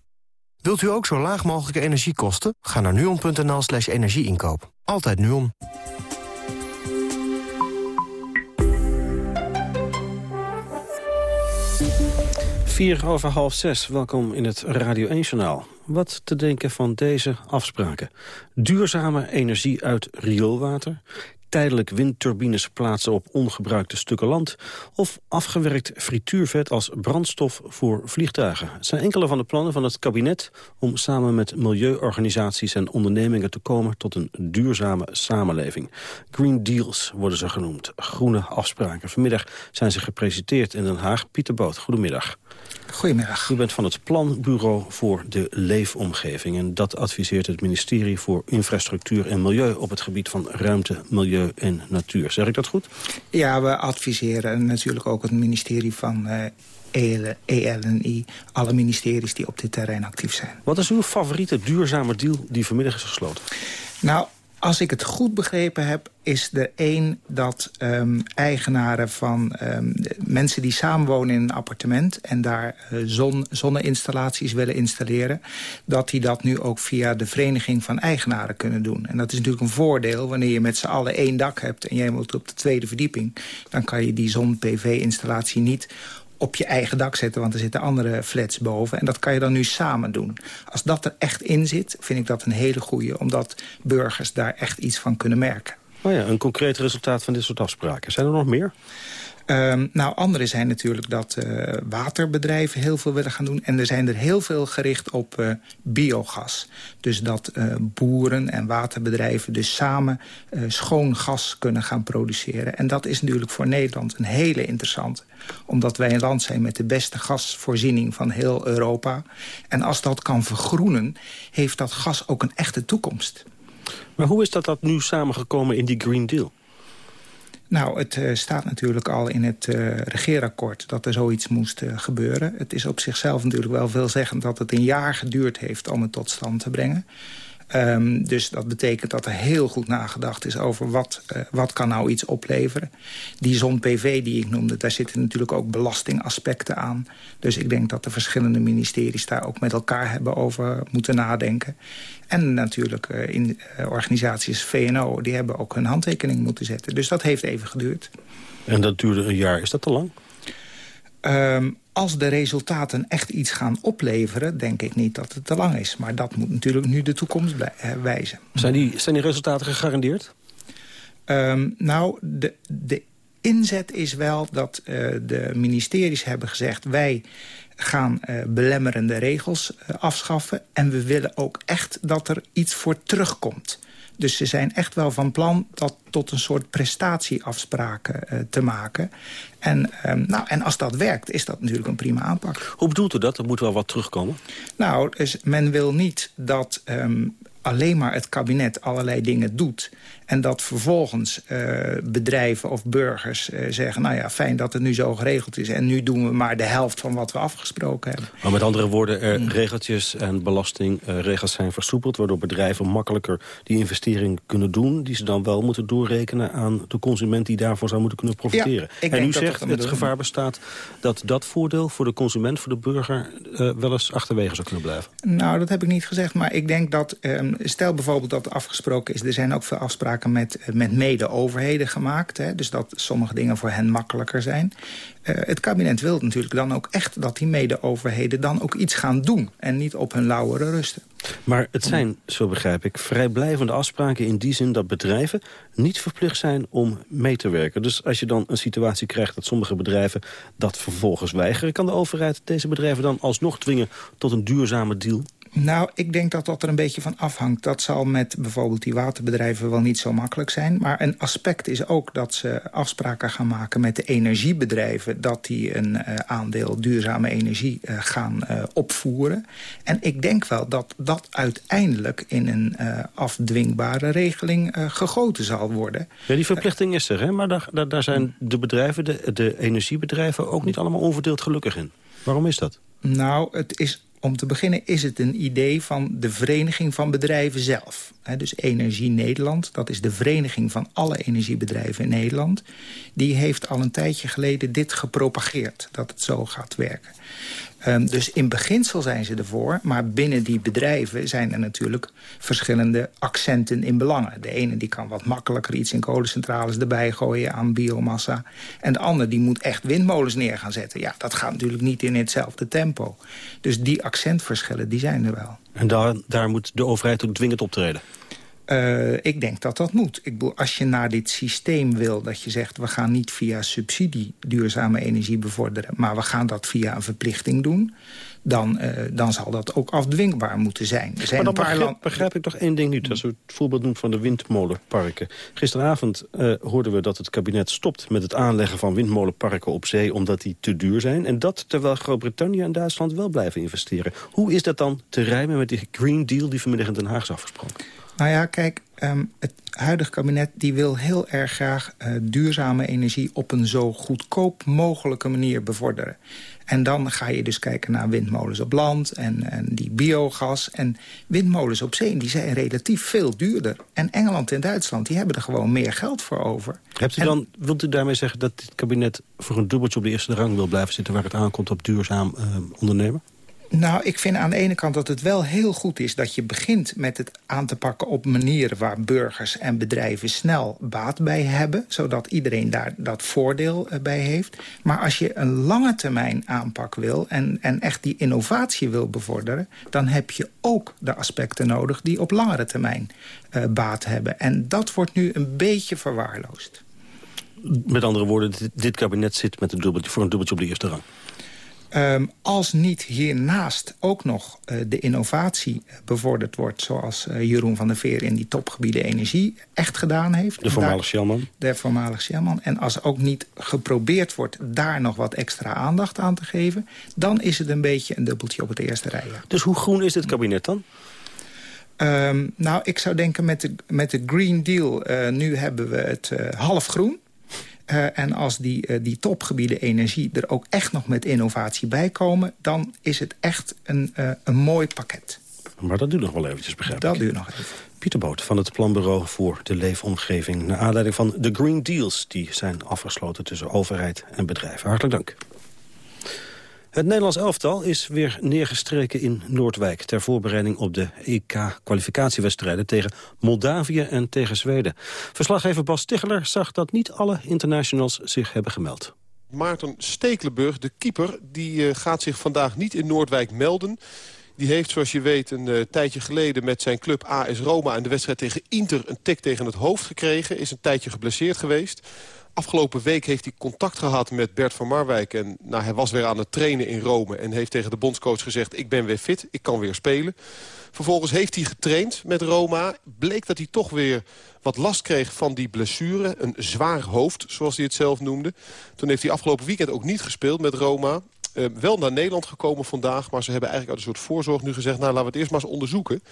Speaker 9: Wilt u ook zo laag mogelijke energiekosten? Ga naar nuon.nl slash energieinkoop. Altijd Nuon.
Speaker 13: Vier over half zes, welkom in het Radio 1-journaal. Wat te denken van deze afspraken. Duurzame energie uit rioolwater, tijdelijk windturbines plaatsen op ongebruikte stukken land... of afgewerkt frituurvet als brandstof voor vliegtuigen. Het zijn enkele van de plannen van het kabinet... om samen met milieuorganisaties en ondernemingen te komen... tot een duurzame samenleving. Green Deals worden ze genoemd, groene afspraken. Vanmiddag zijn ze gepresenteerd in Den Haag. Pieter Boot, goedemiddag.
Speaker 33: Goedemiddag.
Speaker 13: U bent van het Planbureau voor de Leefomgeving. En dat adviseert het ministerie voor Infrastructuur en Milieu... op het gebied van ruimte, milieu en natuur. Zeg ik dat goed?
Speaker 33: Ja, we adviseren natuurlijk ook het ministerie van uh, EL, ELNI... alle ministeries die op dit terrein actief zijn.
Speaker 13: Wat is uw favoriete duurzame deal die vanmiddag is gesloten?
Speaker 33: Nou, als ik het goed begrepen heb, is er één dat um, eigenaren van um, mensen die samenwonen in een appartement... en daar zon, zonneinstallaties willen installeren... dat die dat nu ook via de vereniging van eigenaren kunnen doen. En dat is natuurlijk een voordeel wanneer je met z'n allen één dak hebt... en jij moet op de tweede verdieping, dan kan je die zon-PV-installatie niet op je eigen dak zetten, want er zitten andere flats boven. En dat kan je dan nu samen doen. Als dat er echt in zit, vind ik dat een hele goede... omdat burgers daar echt iets van kunnen merken.
Speaker 13: Oh ja, een concreet resultaat van dit soort afspraken. Zijn er nog meer?
Speaker 33: Um, nou, andere zijn natuurlijk dat uh, waterbedrijven heel veel willen gaan doen. En er zijn er heel veel gericht op uh, biogas. Dus dat uh, boeren en waterbedrijven dus samen schoon gas kunnen gaan produceren. En dat is natuurlijk voor Nederland een hele interessante. Omdat wij een land zijn met de beste gasvoorziening van heel Europa. En als dat kan vergroenen, heeft dat gas ook een echte toekomst.
Speaker 13: Maar hoe is dat, dat nu samengekomen in die Green Deal?
Speaker 33: Nou, het uh, staat natuurlijk al in het uh, regeerakkoord dat er zoiets moest uh, gebeuren. Het is op zichzelf natuurlijk wel veelzeggend dat het een jaar geduurd heeft om het tot stand te brengen. Um, dus dat betekent dat er heel goed nagedacht is over wat, uh, wat kan nou iets opleveren. Die zon-PV die ik noemde, daar zitten natuurlijk ook belastingaspecten aan. Dus ik denk dat de verschillende ministeries daar ook met elkaar hebben over moeten nadenken. En natuurlijk uh, in uh, organisaties VNO, die hebben ook hun handtekening moeten zetten. Dus dat heeft even geduurd.
Speaker 13: En dat duurde een jaar. Is dat te lang?
Speaker 33: Um, als de resultaten echt iets gaan opleveren... denk ik niet dat het te lang is. Maar dat moet natuurlijk nu de toekomst wijzen.
Speaker 13: Zijn die, zijn die resultaten gegarandeerd?
Speaker 33: Um, nou, de, de inzet is wel dat uh, de ministeries hebben gezegd... wij gaan uh, belemmerende regels uh, afschaffen. En we willen ook echt dat er iets voor terugkomt. Dus ze zijn echt wel van plan dat tot een soort prestatieafspraken te maken. En, um, nou, en als dat werkt, is dat natuurlijk een prima aanpak.
Speaker 13: Hoe bedoelt u dat? Er moet wel wat terugkomen?
Speaker 33: Nou, dus men wil niet dat um, alleen maar het kabinet allerlei dingen doet... en dat vervolgens uh, bedrijven of burgers uh, zeggen... nou ja, fijn dat het nu zo geregeld is... en nu doen we maar de helft van wat we afgesproken hebben.
Speaker 13: Maar met andere woorden, er mm. regeltjes en belastingregels uh, zijn versoepeld... waardoor bedrijven makkelijker die investering kunnen doen... die ze dan wel moeten doorrekenen aan de consument... die daarvan zou moeten kunnen profiteren.
Speaker 33: Ja,
Speaker 13: en u zegt, het gevaar bestaat dat dat voordeel voor de consument... voor de burger wel eens achterwege zou kunnen blijven.
Speaker 33: Nou, dat heb ik niet gezegd, maar ik denk dat... Um, stel bijvoorbeeld dat afgesproken is... er zijn ook veel afspraken met, met mede-overheden gemaakt. Hè, dus dat sommige dingen voor hen makkelijker zijn. Uh, het kabinet wil natuurlijk dan ook echt dat die mede-overheden... dan ook iets gaan doen en niet op hun lauweren rusten.
Speaker 13: Maar het zijn, zo begrijp ik, vrijblijvende afspraken... in die zin dat bedrijven niet verplicht zijn om mee te werken. Dus als je dan een situatie krijgt dat sommige bedrijven dat vervolgens weigeren... kan de overheid deze bedrijven dan alsnog dwingen tot een duurzame deal?
Speaker 33: Nou, ik denk dat dat er een beetje van afhangt. Dat zal met bijvoorbeeld die waterbedrijven wel niet zo makkelijk zijn. Maar een aspect is ook dat ze afspraken gaan maken met de energiebedrijven... dat die een uh, aandeel duurzame energie uh, gaan uh, opvoeren. En ik denk wel dat dat uiteindelijk in een afdwingbare regeling gegoten zal worden.
Speaker 13: Ja, die verplichting is er, hè? maar daar, daar, daar zijn de bedrijven, de, de energiebedrijven... ook niet allemaal onverdeeld gelukkig in. Waarom is dat?
Speaker 33: Nou, het is om te beginnen is het een idee van de Vereniging van Bedrijven zelf. Dus Energie Nederland, dat is de vereniging van alle energiebedrijven in Nederland. Die heeft al een tijdje geleden dit gepropageerd, dat het zo gaat werken. Um, dus in beginsel zijn ze ervoor, maar binnen die bedrijven zijn er natuurlijk verschillende accenten in belangen. De ene die kan wat makkelijker iets in kolencentrales erbij gooien aan biomassa. En de ander die moet echt windmolens neer gaan zetten. Ja, dat gaat natuurlijk niet in hetzelfde tempo. Dus die accentverschillen, die zijn er wel.
Speaker 13: En daar, daar moet de overheid ook dwingend optreden?
Speaker 33: Uh, ik denk dat dat moet. Ik bedoel, als je naar dit systeem wil dat je zegt... we gaan niet via subsidie duurzame energie bevorderen... maar we gaan dat via een verplichting doen dan, uh, dan zal dat ook afdwingbaar moeten zijn.
Speaker 13: Er zijn maar dan een paar begrijp, begrijp ik toch één ding niet. Als we het voorbeeld noemen van de windmolenparken. Gisteravond uh, hoorden we dat het kabinet stopt met het aanleggen van windmolenparken op zee... omdat die te duur zijn. En dat terwijl Groot-Brittannië en Duitsland wel blijven investeren. Hoe is dat dan te rijmen met die Green Deal die vanmiddag in Den Haag is afgesproken?
Speaker 33: Nou ja, kijk, um, het huidige kabinet die wil heel erg graag uh, duurzame energie... op een zo goedkoop mogelijke manier bevorderen. En dan ga je dus kijken naar windmolens op land en, en die biogas. En windmolens op zee die zijn relatief veel duurder. En Engeland en Duitsland die hebben er gewoon meer geld voor over.
Speaker 13: Hebt u dan, wilt u daarmee zeggen dat dit kabinet voor een dubbeltje op de eerste rang wil blijven zitten... waar het aankomt op duurzaam uh, ondernemen?
Speaker 33: Nou, ik vind aan de ene kant dat het wel heel goed is... dat je begint met het aan te pakken op manieren... waar burgers en bedrijven snel baat bij hebben... zodat iedereen daar dat voordeel eh, bij heeft. Maar als je een lange termijn aanpak wil... en, en echt die innovatie wil bevorderen... dan heb je ook de aspecten nodig die op langere termijn uh, baat hebben. En dat wordt nu een beetje verwaarloosd.
Speaker 13: Met andere woorden, dit kabinet zit met een dubbeltje, voor een dubbeltje op de eerste rang.
Speaker 33: Um, als niet hiernaast ook nog uh, de innovatie bevorderd wordt... zoals uh, Jeroen van der Veer in die topgebieden energie echt gedaan heeft.
Speaker 13: De voormalig Sjellman.
Speaker 33: De voormalig. En als ook niet geprobeerd wordt daar nog wat extra aandacht aan te geven... dan is het een beetje een dubbeltje op het eerste rij.
Speaker 13: Dus hoe groen is dit kabinet dan?
Speaker 33: Um, nou, ik zou denken met de, met de Green Deal... Uh, nu hebben we het half groen. Uh, en als die, uh, die topgebieden energie er ook echt nog met innovatie bij komen... dan is het echt een, uh, een mooi pakket.
Speaker 13: Maar dat duurt nog wel eventjes, begrijp
Speaker 33: dat
Speaker 13: ik.
Speaker 33: Dat duurt nog even.
Speaker 13: Pieter Boot van het Planbureau voor de Leefomgeving... naar aanleiding van de Green Deals... die zijn afgesloten tussen overheid en bedrijven. Hartelijk dank. Het Nederlands elftal is weer neergestreken in Noordwijk... ter voorbereiding op de EK-kwalificatiewedstrijden tegen Moldavië en tegen Zweden. Verslaggever Bas Ticheler zag dat niet alle internationals zich hebben gemeld.
Speaker 34: Maarten Stekelenburg, de keeper, die uh, gaat zich vandaag niet in Noordwijk melden. Die heeft, zoals je weet, een uh, tijdje geleden met zijn club AS Roma... in de wedstrijd tegen Inter een tik tegen het hoofd gekregen. Is een tijdje geblesseerd geweest. Afgelopen week heeft hij contact gehad met Bert van Marwijk. En nou, hij was weer aan het trainen in Rome. En heeft tegen de bondscoach gezegd, ik ben weer fit, ik kan weer spelen. Vervolgens heeft hij getraind met Roma. Bleek dat hij toch weer wat last kreeg van die blessure. Een zwaar hoofd, zoals hij het zelf noemde. Toen heeft hij afgelopen weekend ook niet gespeeld met Roma. Uh, wel naar Nederland gekomen vandaag. Maar ze hebben eigenlijk uit een soort voorzorg nu gezegd... nou, laten we het eerst maar eens onderzoeken.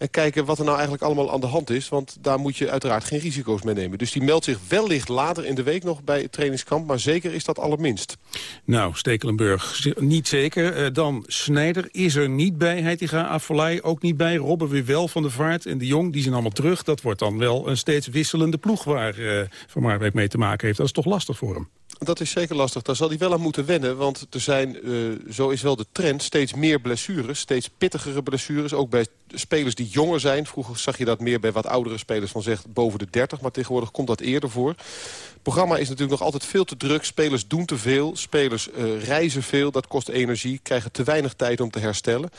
Speaker 34: En kijken wat er nou eigenlijk allemaal aan de hand is. Want daar moet je uiteraard geen risico's mee nemen. Dus die meldt zich wellicht later in de week nog bij het trainingskamp. Maar zeker is dat allerminst.
Speaker 35: Nou, Stekelenburg, niet zeker. Uh, dan Snijder is er niet bij. Heitinga Affolay ook niet bij. Robben weer wel van de vaart. En de Jong, die zijn allemaal terug. Dat wordt dan wel een steeds wisselende ploeg waar uh, Van Marwijk mee te maken heeft. Dat is toch lastig voor hem?
Speaker 34: Dat is zeker lastig. Daar zal hij wel aan moeten wennen. Want er zijn, uh, zo is wel de trend, steeds meer blessures. Steeds pittigere blessures. Ook bij spelers die jonger zijn. Vroeger zag je dat meer bij wat oudere spelers van zegt boven de 30. Maar tegenwoordig komt dat eerder voor. Het programma is natuurlijk nog altijd veel te druk. Spelers doen te veel. Spelers uh, reizen veel. Dat kost energie. Krijgen te weinig tijd om te herstellen.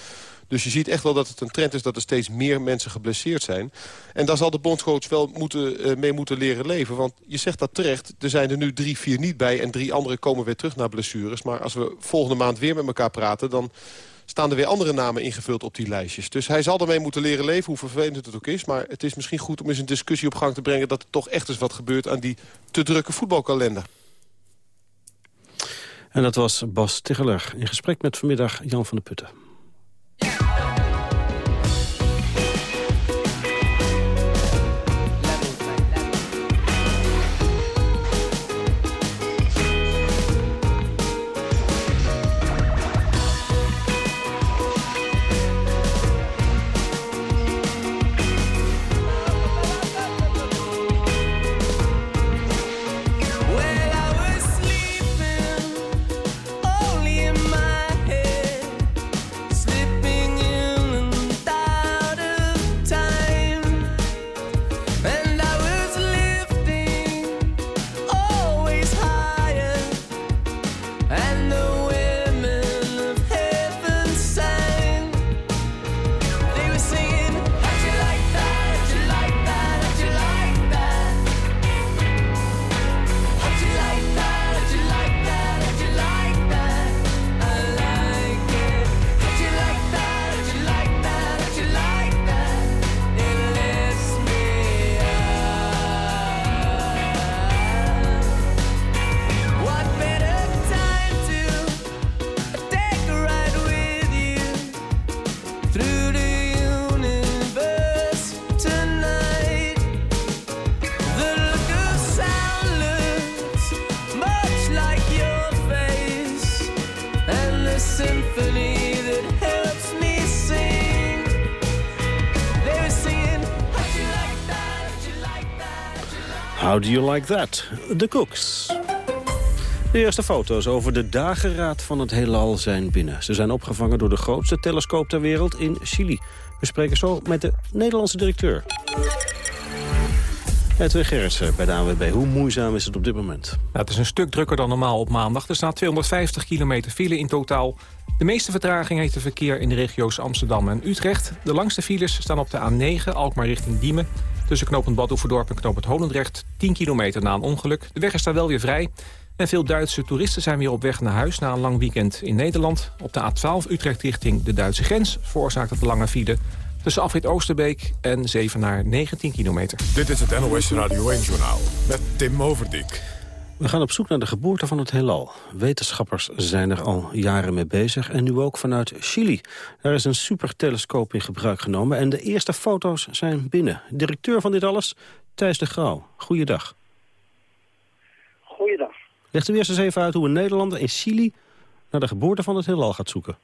Speaker 34: Dus je ziet echt wel dat het een trend is dat er steeds meer mensen geblesseerd zijn. En daar zal de bondscoach wel moeten, uh, mee moeten leren leven. Want je zegt dat terecht, er zijn er nu drie, vier niet bij... en drie anderen komen weer terug naar blessures. Maar als we volgende maand weer met elkaar praten... dan staan er weer andere namen ingevuld op die lijstjes. Dus hij zal ermee moeten leren leven, hoe vervelend het ook is. Maar het is misschien goed om eens een discussie op gang te brengen... dat er toch echt eens wat gebeurt aan die te drukke voetbalkalender.
Speaker 13: En dat was Bas Ticheler in gesprek met vanmiddag Jan van der Putten. How do you like that? The Cooks. De eerste foto's over de dageraad van het heelal zijn binnen. Ze zijn opgevangen door de grootste telescoop ter wereld in Chili. We spreken zo met de Nederlandse directeur. Edwin Gerritsen bij de ANWB. Hoe moeizaam is het op dit moment?
Speaker 3: Nou, het is een stuk drukker dan normaal op maandag. Er staat 250 kilometer file in totaal. De meeste vertraging heeft het verkeer in de regio's Amsterdam en Utrecht. De langste files staan op de A9, Alkmaar richting Diemen. Tussen knooppunt Badhoevedorp en knooppunt Holendrecht. 10 kilometer na een ongeluk. De weg is daar wel weer vrij. En veel Duitse toeristen zijn weer op weg naar huis na een lang weekend in Nederland. Op de A12 Utrecht richting de Duitse grens veroorzaakt het lange file. Tussen afrit Oosterbeek en Zevenaar 19 kilometer.
Speaker 1: Dit is het NOS Radio 1-journaal met Tim Overdijk.
Speaker 13: We gaan op zoek naar de geboorte van het heelal. Wetenschappers zijn er al jaren mee bezig en nu ook vanuit Chili. Daar is een supertelescoop in gebruik genomen en de eerste foto's zijn binnen. Directeur van dit alles, Thijs de Grauw. Goeiedag.
Speaker 36: Goeiedag.
Speaker 13: Legt u eerst eens even uit hoe een Nederlander in Chili naar de geboorte van het heelal gaat zoeken.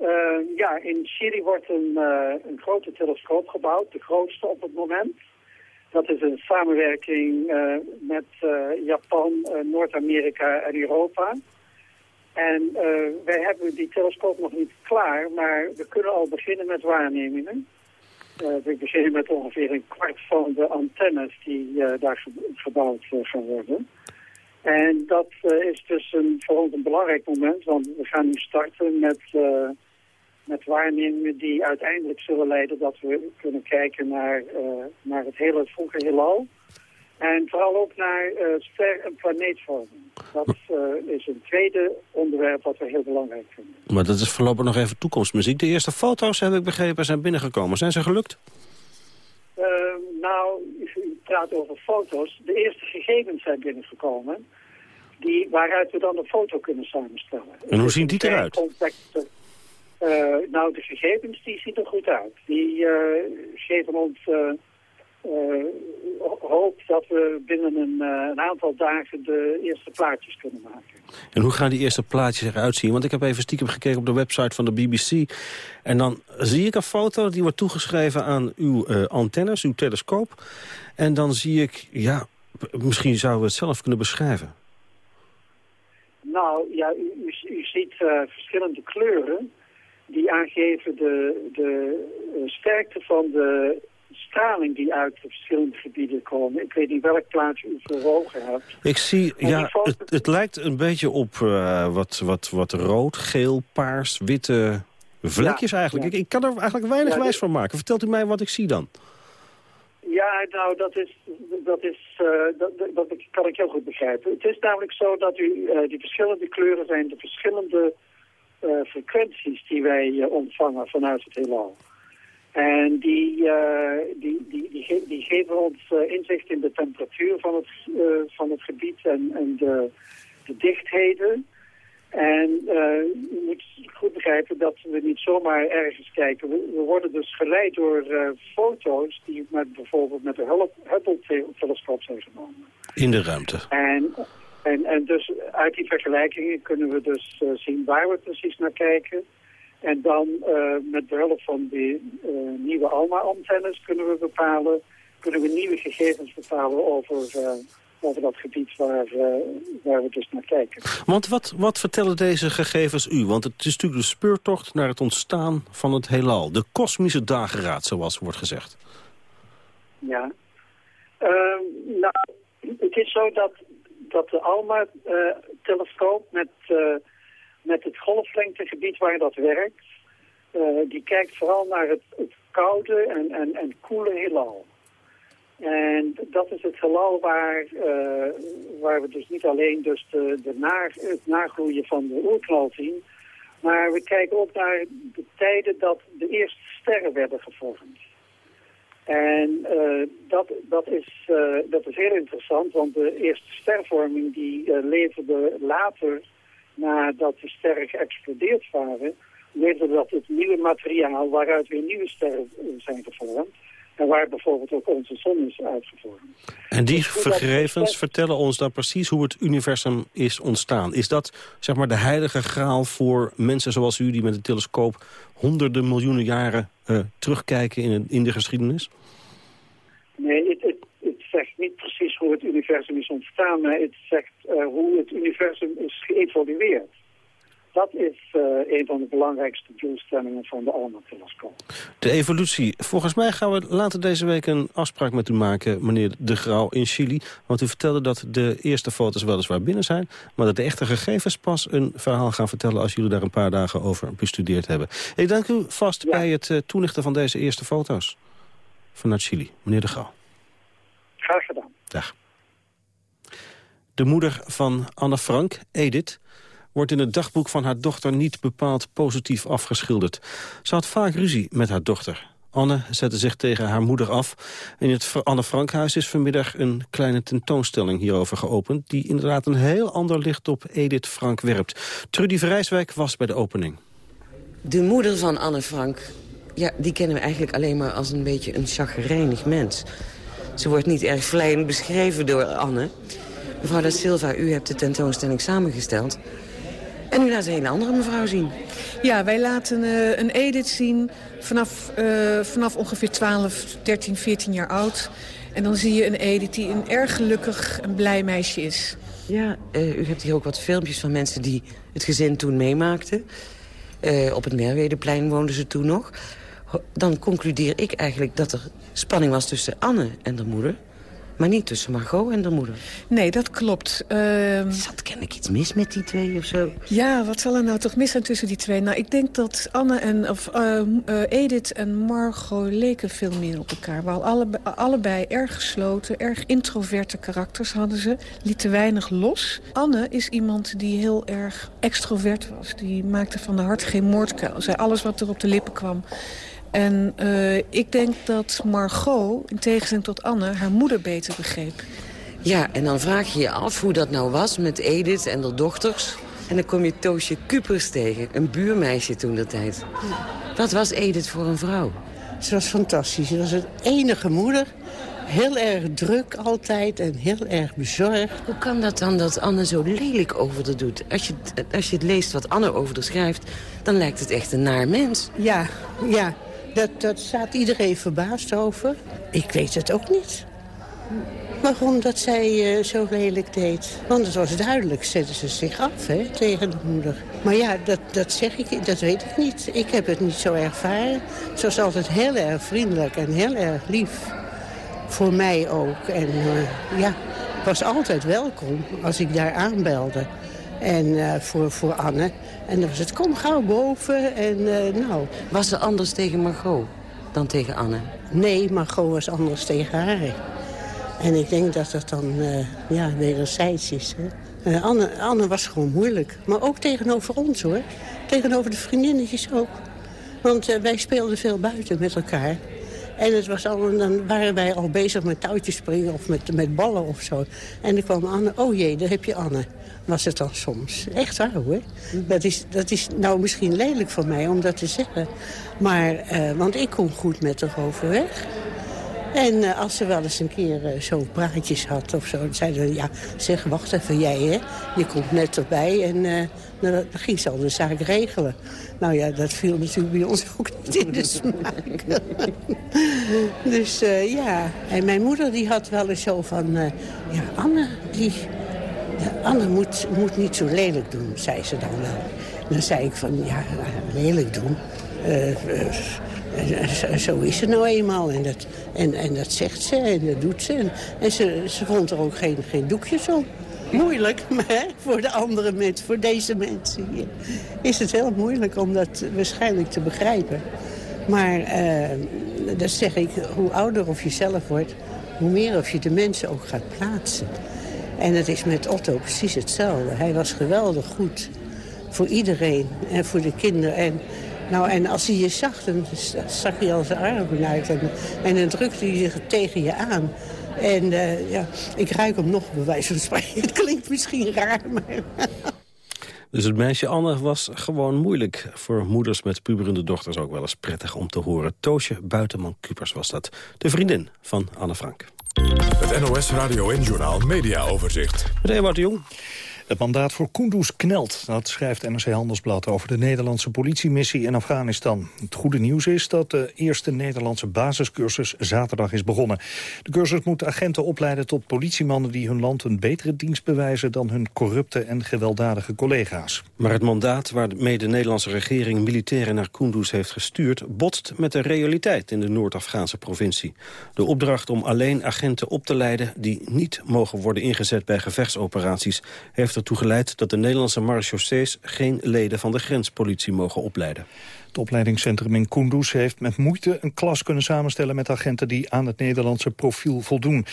Speaker 36: Uh, ja, in Chili wordt een, uh, een grote telescoop gebouwd, de grootste op het moment. Dat is een samenwerking uh, met Japan, Noord-Amerika en Europa. En wij hebben die telescoop nog niet klaar, maar we kunnen al beginnen met waarnemingen. we beginnen met ongeveer een kwart van de antennes die daar gebouwd gaan worden. En dat is dus een, voor ons een belangrijk moment, want we gaan nu starten met met waarnemingen die uiteindelijk zullen leiden dat we kunnen kijken naar, uh, naar het hele vroege heelal. En vooral ook naar uh, ster- en planeetvorming. Dat uh, is een tweede onderwerp wat we heel belangrijk vinden.
Speaker 13: Maar dat is voorlopig nog even toekomstmuziek. De eerste foto's, heb ik begrepen, zijn binnengekomen. Zijn ze gelukt?
Speaker 36: nou, u praat over foto's. De eerste gegevens zijn binnengekomen. Die, waaruit we dan een foto kunnen samenstellen.
Speaker 13: En hoe zien die eruit?
Speaker 36: Complexe, uh, nou, de gegevens die zien er goed uit. Die uh, geven ons uh, hoop dat we binnen een, een, aantal dagen de eerste plaatjes kunnen maken.
Speaker 13: En hoe gaan die eerste plaatjes eruit zien? Want ik heb even stiekem gekeken op de website van de BBC. En dan zie ik een foto die wordt toegeschreven aan uw antennes, uw telescoop. En dan zie ik, ja, misschien zouden we het zelf kunnen beschrijven.
Speaker 36: Nou, ja, u, u, u ziet verschillende kleuren die aangeven de, de sterkte van de straling die uit de verschillende gebieden komen. Ik weet niet welk plaatje u voor ogen hebt.
Speaker 13: Ik zie, ja, het, het, lijkt een beetje op uh, wat, wat, wat rood, geel, paars, witte vlekjes ja, eigenlijk. Ja. Ik, ik, kan er eigenlijk weinig ja, wijs van maken. Vertelt u mij wat ik zie dan?
Speaker 36: Ja, nou, dat is, dat is, uh, dat, dat kan ik heel goed begrijpen. Het is namelijk zo dat u, uh, die verschillende kleuren zijn de verschillende frequenties die wij uh, ontvangen vanuit het heelal. En die, uh, die, die, die, ge die, geven ons inzicht in de temperatuur van het, van het gebied en, en de, de dichtheden. En u moet goed begrijpen dat we niet zomaar ergens kijken. We, we worden dus geleid door foto's die met, bijvoorbeeld met de Hubble-telescoop zijn genomen.
Speaker 13: In de ruimte.
Speaker 36: En en, en dus uit die vergelijkingen kunnen we dus uh, zien waar we precies naar kijken. En dan uh, met behulp van die uh, nieuwe ALMA-antennes kunnen we bepalen, kunnen we nieuwe gegevens bepalen over, over dat gebied waar, waar we dus naar kijken.
Speaker 13: Want wat, wat vertellen deze gegevens u? Want het is natuurlijk de speurtocht naar het ontstaan van het heelal. De kosmische dageraad, zoals wordt gezegd.
Speaker 36: Ja. Ehm, nou, het is zo dat dat de ALMA-telescoop met, uh, met het golflengtegebied waar dat werkt, uh, die kijkt vooral naar het, koude en, en, en koele heelal. En dat is het heelal waar, uh, waar we dus niet alleen dus de, de naar, het nagroeien van de oerknal zien, maar we kijken ook naar de tijden dat de eerste sterren werden gevormd. En uh, dat, dat, is, uh, dat is heel interessant, want de eerste stervorming die uh, leverde later, nadat de sterren geëxplodeerd waren, leverde dat het nieuwe materiaal waaruit weer nieuwe sterren zijn gevormd. En waar bijvoorbeeld ook onze zon is uitgevormd.
Speaker 13: En die dus gegevens vertellen ons dan precies hoe het universum is ontstaan. Is dat zeg maar de heilige graal voor mensen zoals u die met een telescoop honderden miljoenen jaren uh, terugkijken in, in de geschiedenis?
Speaker 36: Nee, het, het, het, niet precies hoe het universum is ontstaan, maar het zegt uh, hoe het universum is geëvolueerd. Dat is uh, een van de belangrijkste doelstellingen van de ALMA-telescoop.
Speaker 13: De evolutie. Volgens mij gaan we later deze week een afspraak met u maken, meneer De Grauw in Chili. Want u vertelde dat de eerste foto's weliswaar binnen zijn... maar dat de echte gegevens pas een verhaal gaan vertellen... als jullie daar een paar dagen over bestudeerd hebben. Ik dank u vast bij het uh, toelichten van deze eerste foto's vanuit Chili. Meneer De Grauw.
Speaker 36: Graag gedaan.
Speaker 13: Dag. De moeder van Anne Frank, Edith wordt in het dagboek van haar dochter niet bepaald positief afgeschilderd. Ze had vaak ruzie met haar dochter. Anne zette zich tegen haar moeder af. In het Anne Frankhuis is vanmiddag een kleine tentoonstelling hierover geopend... die inderdaad een heel ander licht op Edith Frank werpt. Trudy Vrijswijk was bij de opening.
Speaker 37: De moeder van Anne Frank, ja, die kennen we eigenlijk alleen maar als een beetje een chagrijnig mens. Ze wordt niet erg vlijend beschreven door Anne. Mevrouw da Silva, u hebt de tentoonstelling samengesteld. En u laat een hele andere mevrouw zien.
Speaker 38: Ja, wij laten uh, een Edith zien vanaf, uh, vanaf ongeveer 12, 13, 14 jaar oud. En dan zie je een Edith die een erg gelukkig en blij meisje is.
Speaker 37: Ja, uh, u hebt hier ook wat filmpjes van mensen die het gezin toen meemaakten. op het Merwedeplein woonden ze toen nog. Dan concludeer ik eigenlijk dat er spanning was tussen Anne en de moeder. Maar niet tussen Margot en de moeder.
Speaker 38: Nee, dat klopt. Uh...
Speaker 37: Zat kennelijk iets mis met die twee of zo?
Speaker 38: Ja, wat zal er nou toch mis zijn tussen die twee? Nou, ik denk dat Anne en of, uh, uh, Edith en Margot leken veel meer op elkaar. Wel alle, allebei erg gesloten, erg introverte karakters hadden ze. Lieten weinig los. Anne is iemand die heel erg extrovert was. Die maakte van de hart geen moordkuil. Zei alles wat er op de lippen kwam. En uh, ik denk dat Margot, in tegenstelling tot Anne, haar moeder beter begreep.
Speaker 37: Ja, en dan vraag je je af hoe dat nou was met Edith en de dochters. En dan kom je Toosje Kupers tegen, een buurmeisje toen de tijd. Wat was Edith voor een vrouw?
Speaker 39: Ze was fantastisch. Ze was een enige moeder. Heel erg druk altijd en heel erg bezorgd.
Speaker 37: Hoe kan dat dan dat Anne zo lelijk over haar doet? Als je, als je het leest wat Anne over haar schrijft, dan lijkt het echt een naar mens.
Speaker 39: Ja, ja. Dat, dat staat iedereen verbaasd over. Ik weet het ook niet. Waarom dat zij uh, zo lelijk deed. Want het was duidelijk, zette ze zich af hè, tegen de moeder. Maar ja, dat, dat zeg ik, dat weet ik niet. Ik heb het niet zo ervaren. Ze was altijd heel erg vriendelijk en heel erg lief. Voor mij ook. En uh, ja, was altijd welkom als ik daar aanbelde. En uh, voor, voor Anne. En dan was het, kom gauw boven. En uh, nou...
Speaker 37: Was ze anders tegen Margot dan tegen Anne?
Speaker 39: Nee, Margot was anders tegen haar. En ik denk dat dat dan uh, ja, wederzijds is. Hè? Anne, Anne was gewoon moeilijk. Maar ook tegenover ons, hoor. Tegenover de vriendinnetjes ook. Want wij speelden veel buiten met elkaar. En het was al, dan waren wij al bezig met touwtjes springen of met, met ballen of zo. En dan kwam Anne, oh jee, daar heb je Anne was het dan soms. Echt waar hoor. Dat is, dat is nou misschien lelijk van mij om dat te zeggen. Maar, uh, want ik kom goed met haar overweg. En uh, als ze wel eens een keer uh, zo praatjes had of zo... dan zeiden ze, ja, zeg, wacht even, jij hè. Je komt net erbij en uh, dan ging ze al de zaak regelen. Nou ja, dat viel natuurlijk bij ons ook niet in de smaak. dus ja, en mijn moeder die had wel eens zo van... ja, Anne, die, Anne moet, moet niet zo lelijk doen, zei ze dan wel. Dan zei ik van, ja, lelijk doen... Uh, zo is ze nou eenmaal. En dat, en, en dat zegt ze en dat doet ze. En, ze, ze vond er ook geen, geen doekjes om. Moeilijk, maar hè, voor de andere mensen, voor deze mensen hier... is het heel moeilijk om dat waarschijnlijk te begrijpen. Maar uh, dat zeg ik, hoe ouder of je zelf wordt... hoe meer of je de mensen ook gaat plaatsen. En het is met Otto precies hetzelfde. Hij was geweldig goed voor iedereen en voor de kinderen. En, nou, en als hij je zag, dan zag hij al zijn armen uit. En, en dan drukte hij zich tegen je aan. En uh, ja, ik ruik hem nog, bij wijze van spreken. Het klinkt misschien raar, maar...
Speaker 13: Dus het meisje Anne was gewoon moeilijk. Voor moeders met puberende dochters ook wel eens prettig om te horen. Toosje Buitenman-Kupers was dat. De vriendin van Anne Frank.
Speaker 1: Het NOS Radio en Journaal Media Overzicht.
Speaker 13: Meneer Ewout de Jong.
Speaker 34: Het mandaat voor Kunduz knelt. Dat schrijft NRC Handelsblad over de Nederlandse politiemissie in Afghanistan. Het goede nieuws is dat de eerste Nederlandse basiscursus zaterdag is begonnen. De cursus moet agenten opleiden tot politiemannen die hun land een betere dienst bewijzen dan hun corrupte en gewelddadige collega's.
Speaker 13: Maar het mandaat waarmee de Nederlandse regering militairen naar Kunduz heeft gestuurd... botst met de realiteit in de Noord-Afghaanse provincie. De opdracht om alleen agenten op te leiden die niet mogen worden ingezet bij gevechtsoperaties... heeft ertoe dat de Nederlandse marechaussees geen leden van de grenspolitie mogen opleiden.
Speaker 34: Het opleidingscentrum in Kunduz heeft met moeite een klas kunnen samenstellen met agenten die aan het Nederlandse profiel voldoen.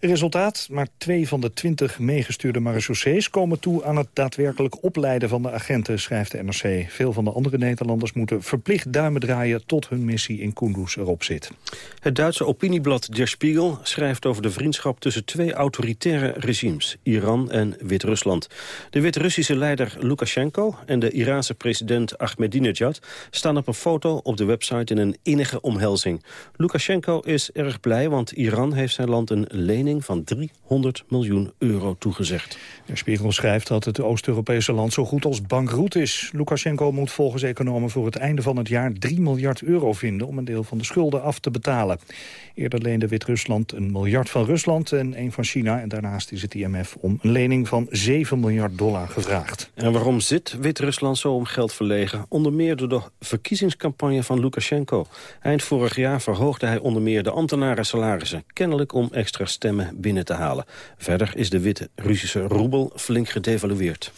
Speaker 34: Resultaat, maar twee van de twintig meegestuurde marechaussees komen toe aan het daadwerkelijk opleiden van de agenten, schrijft de NRC. Veel van de andere Nederlanders moeten verplicht duimen draaien tot hun missie in Kunduz erop zit.
Speaker 13: Het Duitse opinieblad Der Spiegel schrijft over de vriendschap tussen twee autoritaire regimes, Iran en Wit-Rusland. De Wit-Russische leider Lukashenko en de Iraanse president Ahmadinejad staan op een foto op de website in een innige omhelzing. Lukashenko is erg blij, want Iran heeft zijn land een lening van 300 miljoen euro toegezegd.
Speaker 34: De Spiegel schrijft dat het Oost-Europese land zo goed als bankroet is. Lukashenko moet volgens economen voor het einde van het jaar 3 miljard euro vinden om een deel van de schulden af te betalen. Eerder leende Wit-Rusland een miljard van Rusland en een van China. En daarnaast is het IMF om een lening van 7 miljard dollar gevraagd.
Speaker 13: En waarom zit Wit-Rusland zo om geld verlegen? Onder meer door de verkiezingscampagne van Lukashenko. Eind vorig jaar verhoogde hij onder meer de ambtenaren salarissen. Kennelijk om extra stemmen binnen te halen. Verder is de witte Russische roebel flink gedevalueerd.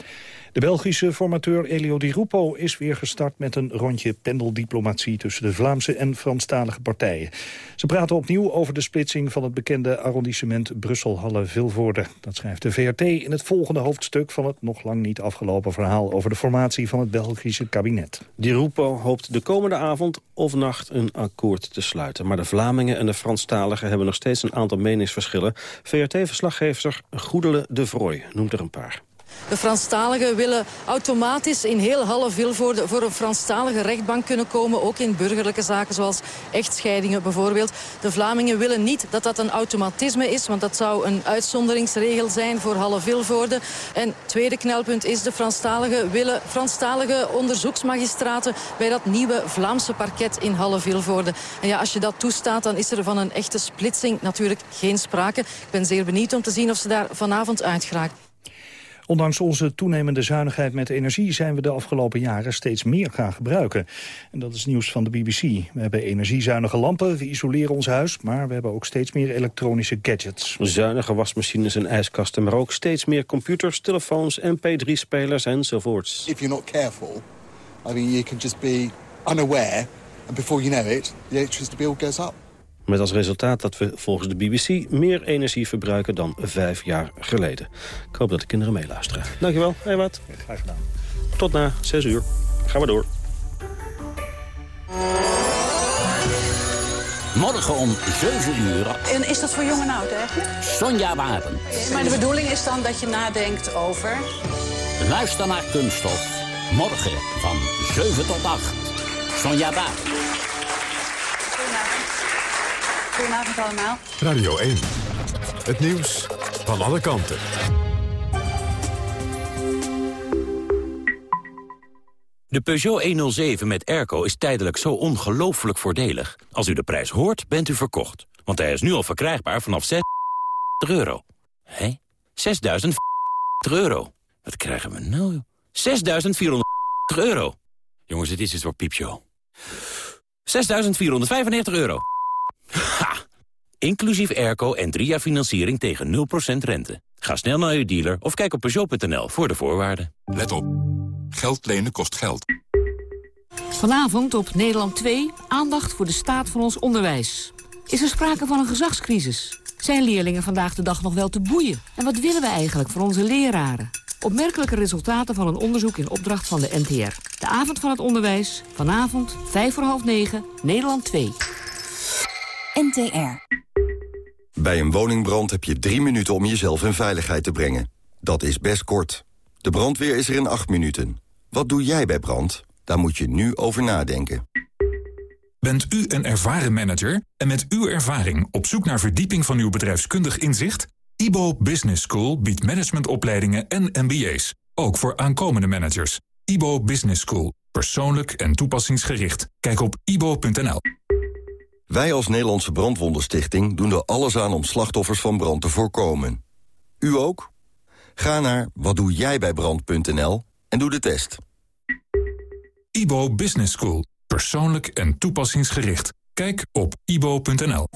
Speaker 34: De Belgische formateur Elio Di Rupo is weer gestart met een rondje pendeldiplomatie tussen de Vlaamse en Franstalige partijen. Ze praten opnieuw over de splitsing van het bekende arrondissement Brussel-Halle-Vilvoorde. Dat schrijft de VRT in het volgende hoofdstuk van het nog lang niet afgelopen verhaal over de formatie van het Belgische kabinet.
Speaker 13: Di Rupo hoopt de komende avond of nacht een akkoord te sluiten. Maar de Vlamingen en de Franstaligen hebben nog steeds een aantal meningsverschillen. VRT-verslaggever Goedele de Vrooy noemt er een paar.
Speaker 40: De Franstaligen willen automatisch in heel Halle Vilvoorde voor een Franstalige rechtbank kunnen komen. Ook in burgerlijke zaken zoals echtscheidingen bijvoorbeeld. De Vlamingen willen niet dat dat een automatisme is. Want dat zou een uitzonderingsregel zijn voor Halle Vilvoorde. En tweede knelpunt is de Franstaligen willen Franstalige onderzoeksmagistraten bij dat nieuwe Vlaamse parket in Halle Vilvoorde. En ja, als je dat toestaat dan is er van een echte splitsing natuurlijk geen sprake. Ik ben zeer benieuwd om te zien of ze daar vanavond uitgeraakt.
Speaker 34: Ondanks onze toenemende zuinigheid met energie zijn we de afgelopen jaren steeds meer gaan gebruiken. En dat is nieuws van de BBC. We hebben energiezuinige lampen, we isoleren ons huis, maar we hebben ook steeds meer elektronische gadgets.
Speaker 13: Zuinige wasmachines en ijskasten, maar ook steeds meer computers, telefoons, mp3-spelers enzovoorts.
Speaker 41: If you're not careful, I mean you can just be unaware and before you know it, the electricity bill goes up.
Speaker 13: Met als resultaat dat we volgens de BBC meer energie verbruiken dan vijf jaar geleden. Ik hoop dat de kinderen meeluisteren. Dankjewel, Ewout.
Speaker 34: Graag gedaan.
Speaker 13: Tot na zes uur. Gaan we door.
Speaker 42: Morgen om 7 uur.
Speaker 43: En is dat voor jong en oud eigenlijk?
Speaker 42: Sonja Waren.
Speaker 43: Maar de bedoeling is dan dat je nadenkt over...
Speaker 42: Luister naar Kunststof. Morgen van 7 tot 8. Sonja Waren.
Speaker 43: Goedenavond allemaal.
Speaker 1: Radio 1. Het nieuws van alle kanten.
Speaker 44: De Peugeot 107 met airco is tijdelijk zo ongelooflijk voordelig. Als u de prijs hoort, bent u verkocht. Want hij is nu al verkrijgbaar vanaf 6 euro. Hé? 6.000 euro. Wat krijgen we nou? 6.400 euro. Jongens, dit is het voor piepshow. 6.495 euro. Ha! Inclusief airco en drie jaar financiering tegen 0% rente. Ga snel naar uw dealer of kijk op Peugeot.nl voor de voorwaarden.
Speaker 1: Let op. Geld lenen kost geld.
Speaker 45: Vanavond op Nederland 2 aandacht voor de staat van ons onderwijs. Is er sprake van een gezagscrisis? Zijn leerlingen vandaag de dag nog wel te boeien? En wat willen we eigenlijk van onze leraren? Opmerkelijke resultaten van een onderzoek in opdracht van de NTR. De avond van het onderwijs, vanavond, 5 voor half 9, Nederland 2.
Speaker 46: NTR.
Speaker 47: Bij een woningbrand heb je drie minuten om jezelf in veiligheid te brengen. Dat is best kort. De brandweer is er in acht minuten. Wat doe jij bij brand? Daar moet je nu over nadenken.
Speaker 28: Bent u een ervaren manager en met uw ervaring op zoek naar verdieping van uw bedrijfskundig inzicht? IBO Business School biedt managementopleidingen en MBA's. Ook voor aankomende managers. IBO Business School. Persoonlijk en toepassingsgericht. Kijk op ibo.nl.
Speaker 47: Wij als Nederlandse Brandwondenstichting doen er alles aan om slachtoffers van brand te voorkomen. U ook? Ga naar watdoejijbijbrand.nl en doe de test.
Speaker 28: IBO Business School. Persoonlijk en toepassingsgericht. Kijk op ibo.nl.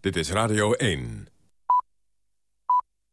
Speaker 1: Dit is Radio 1.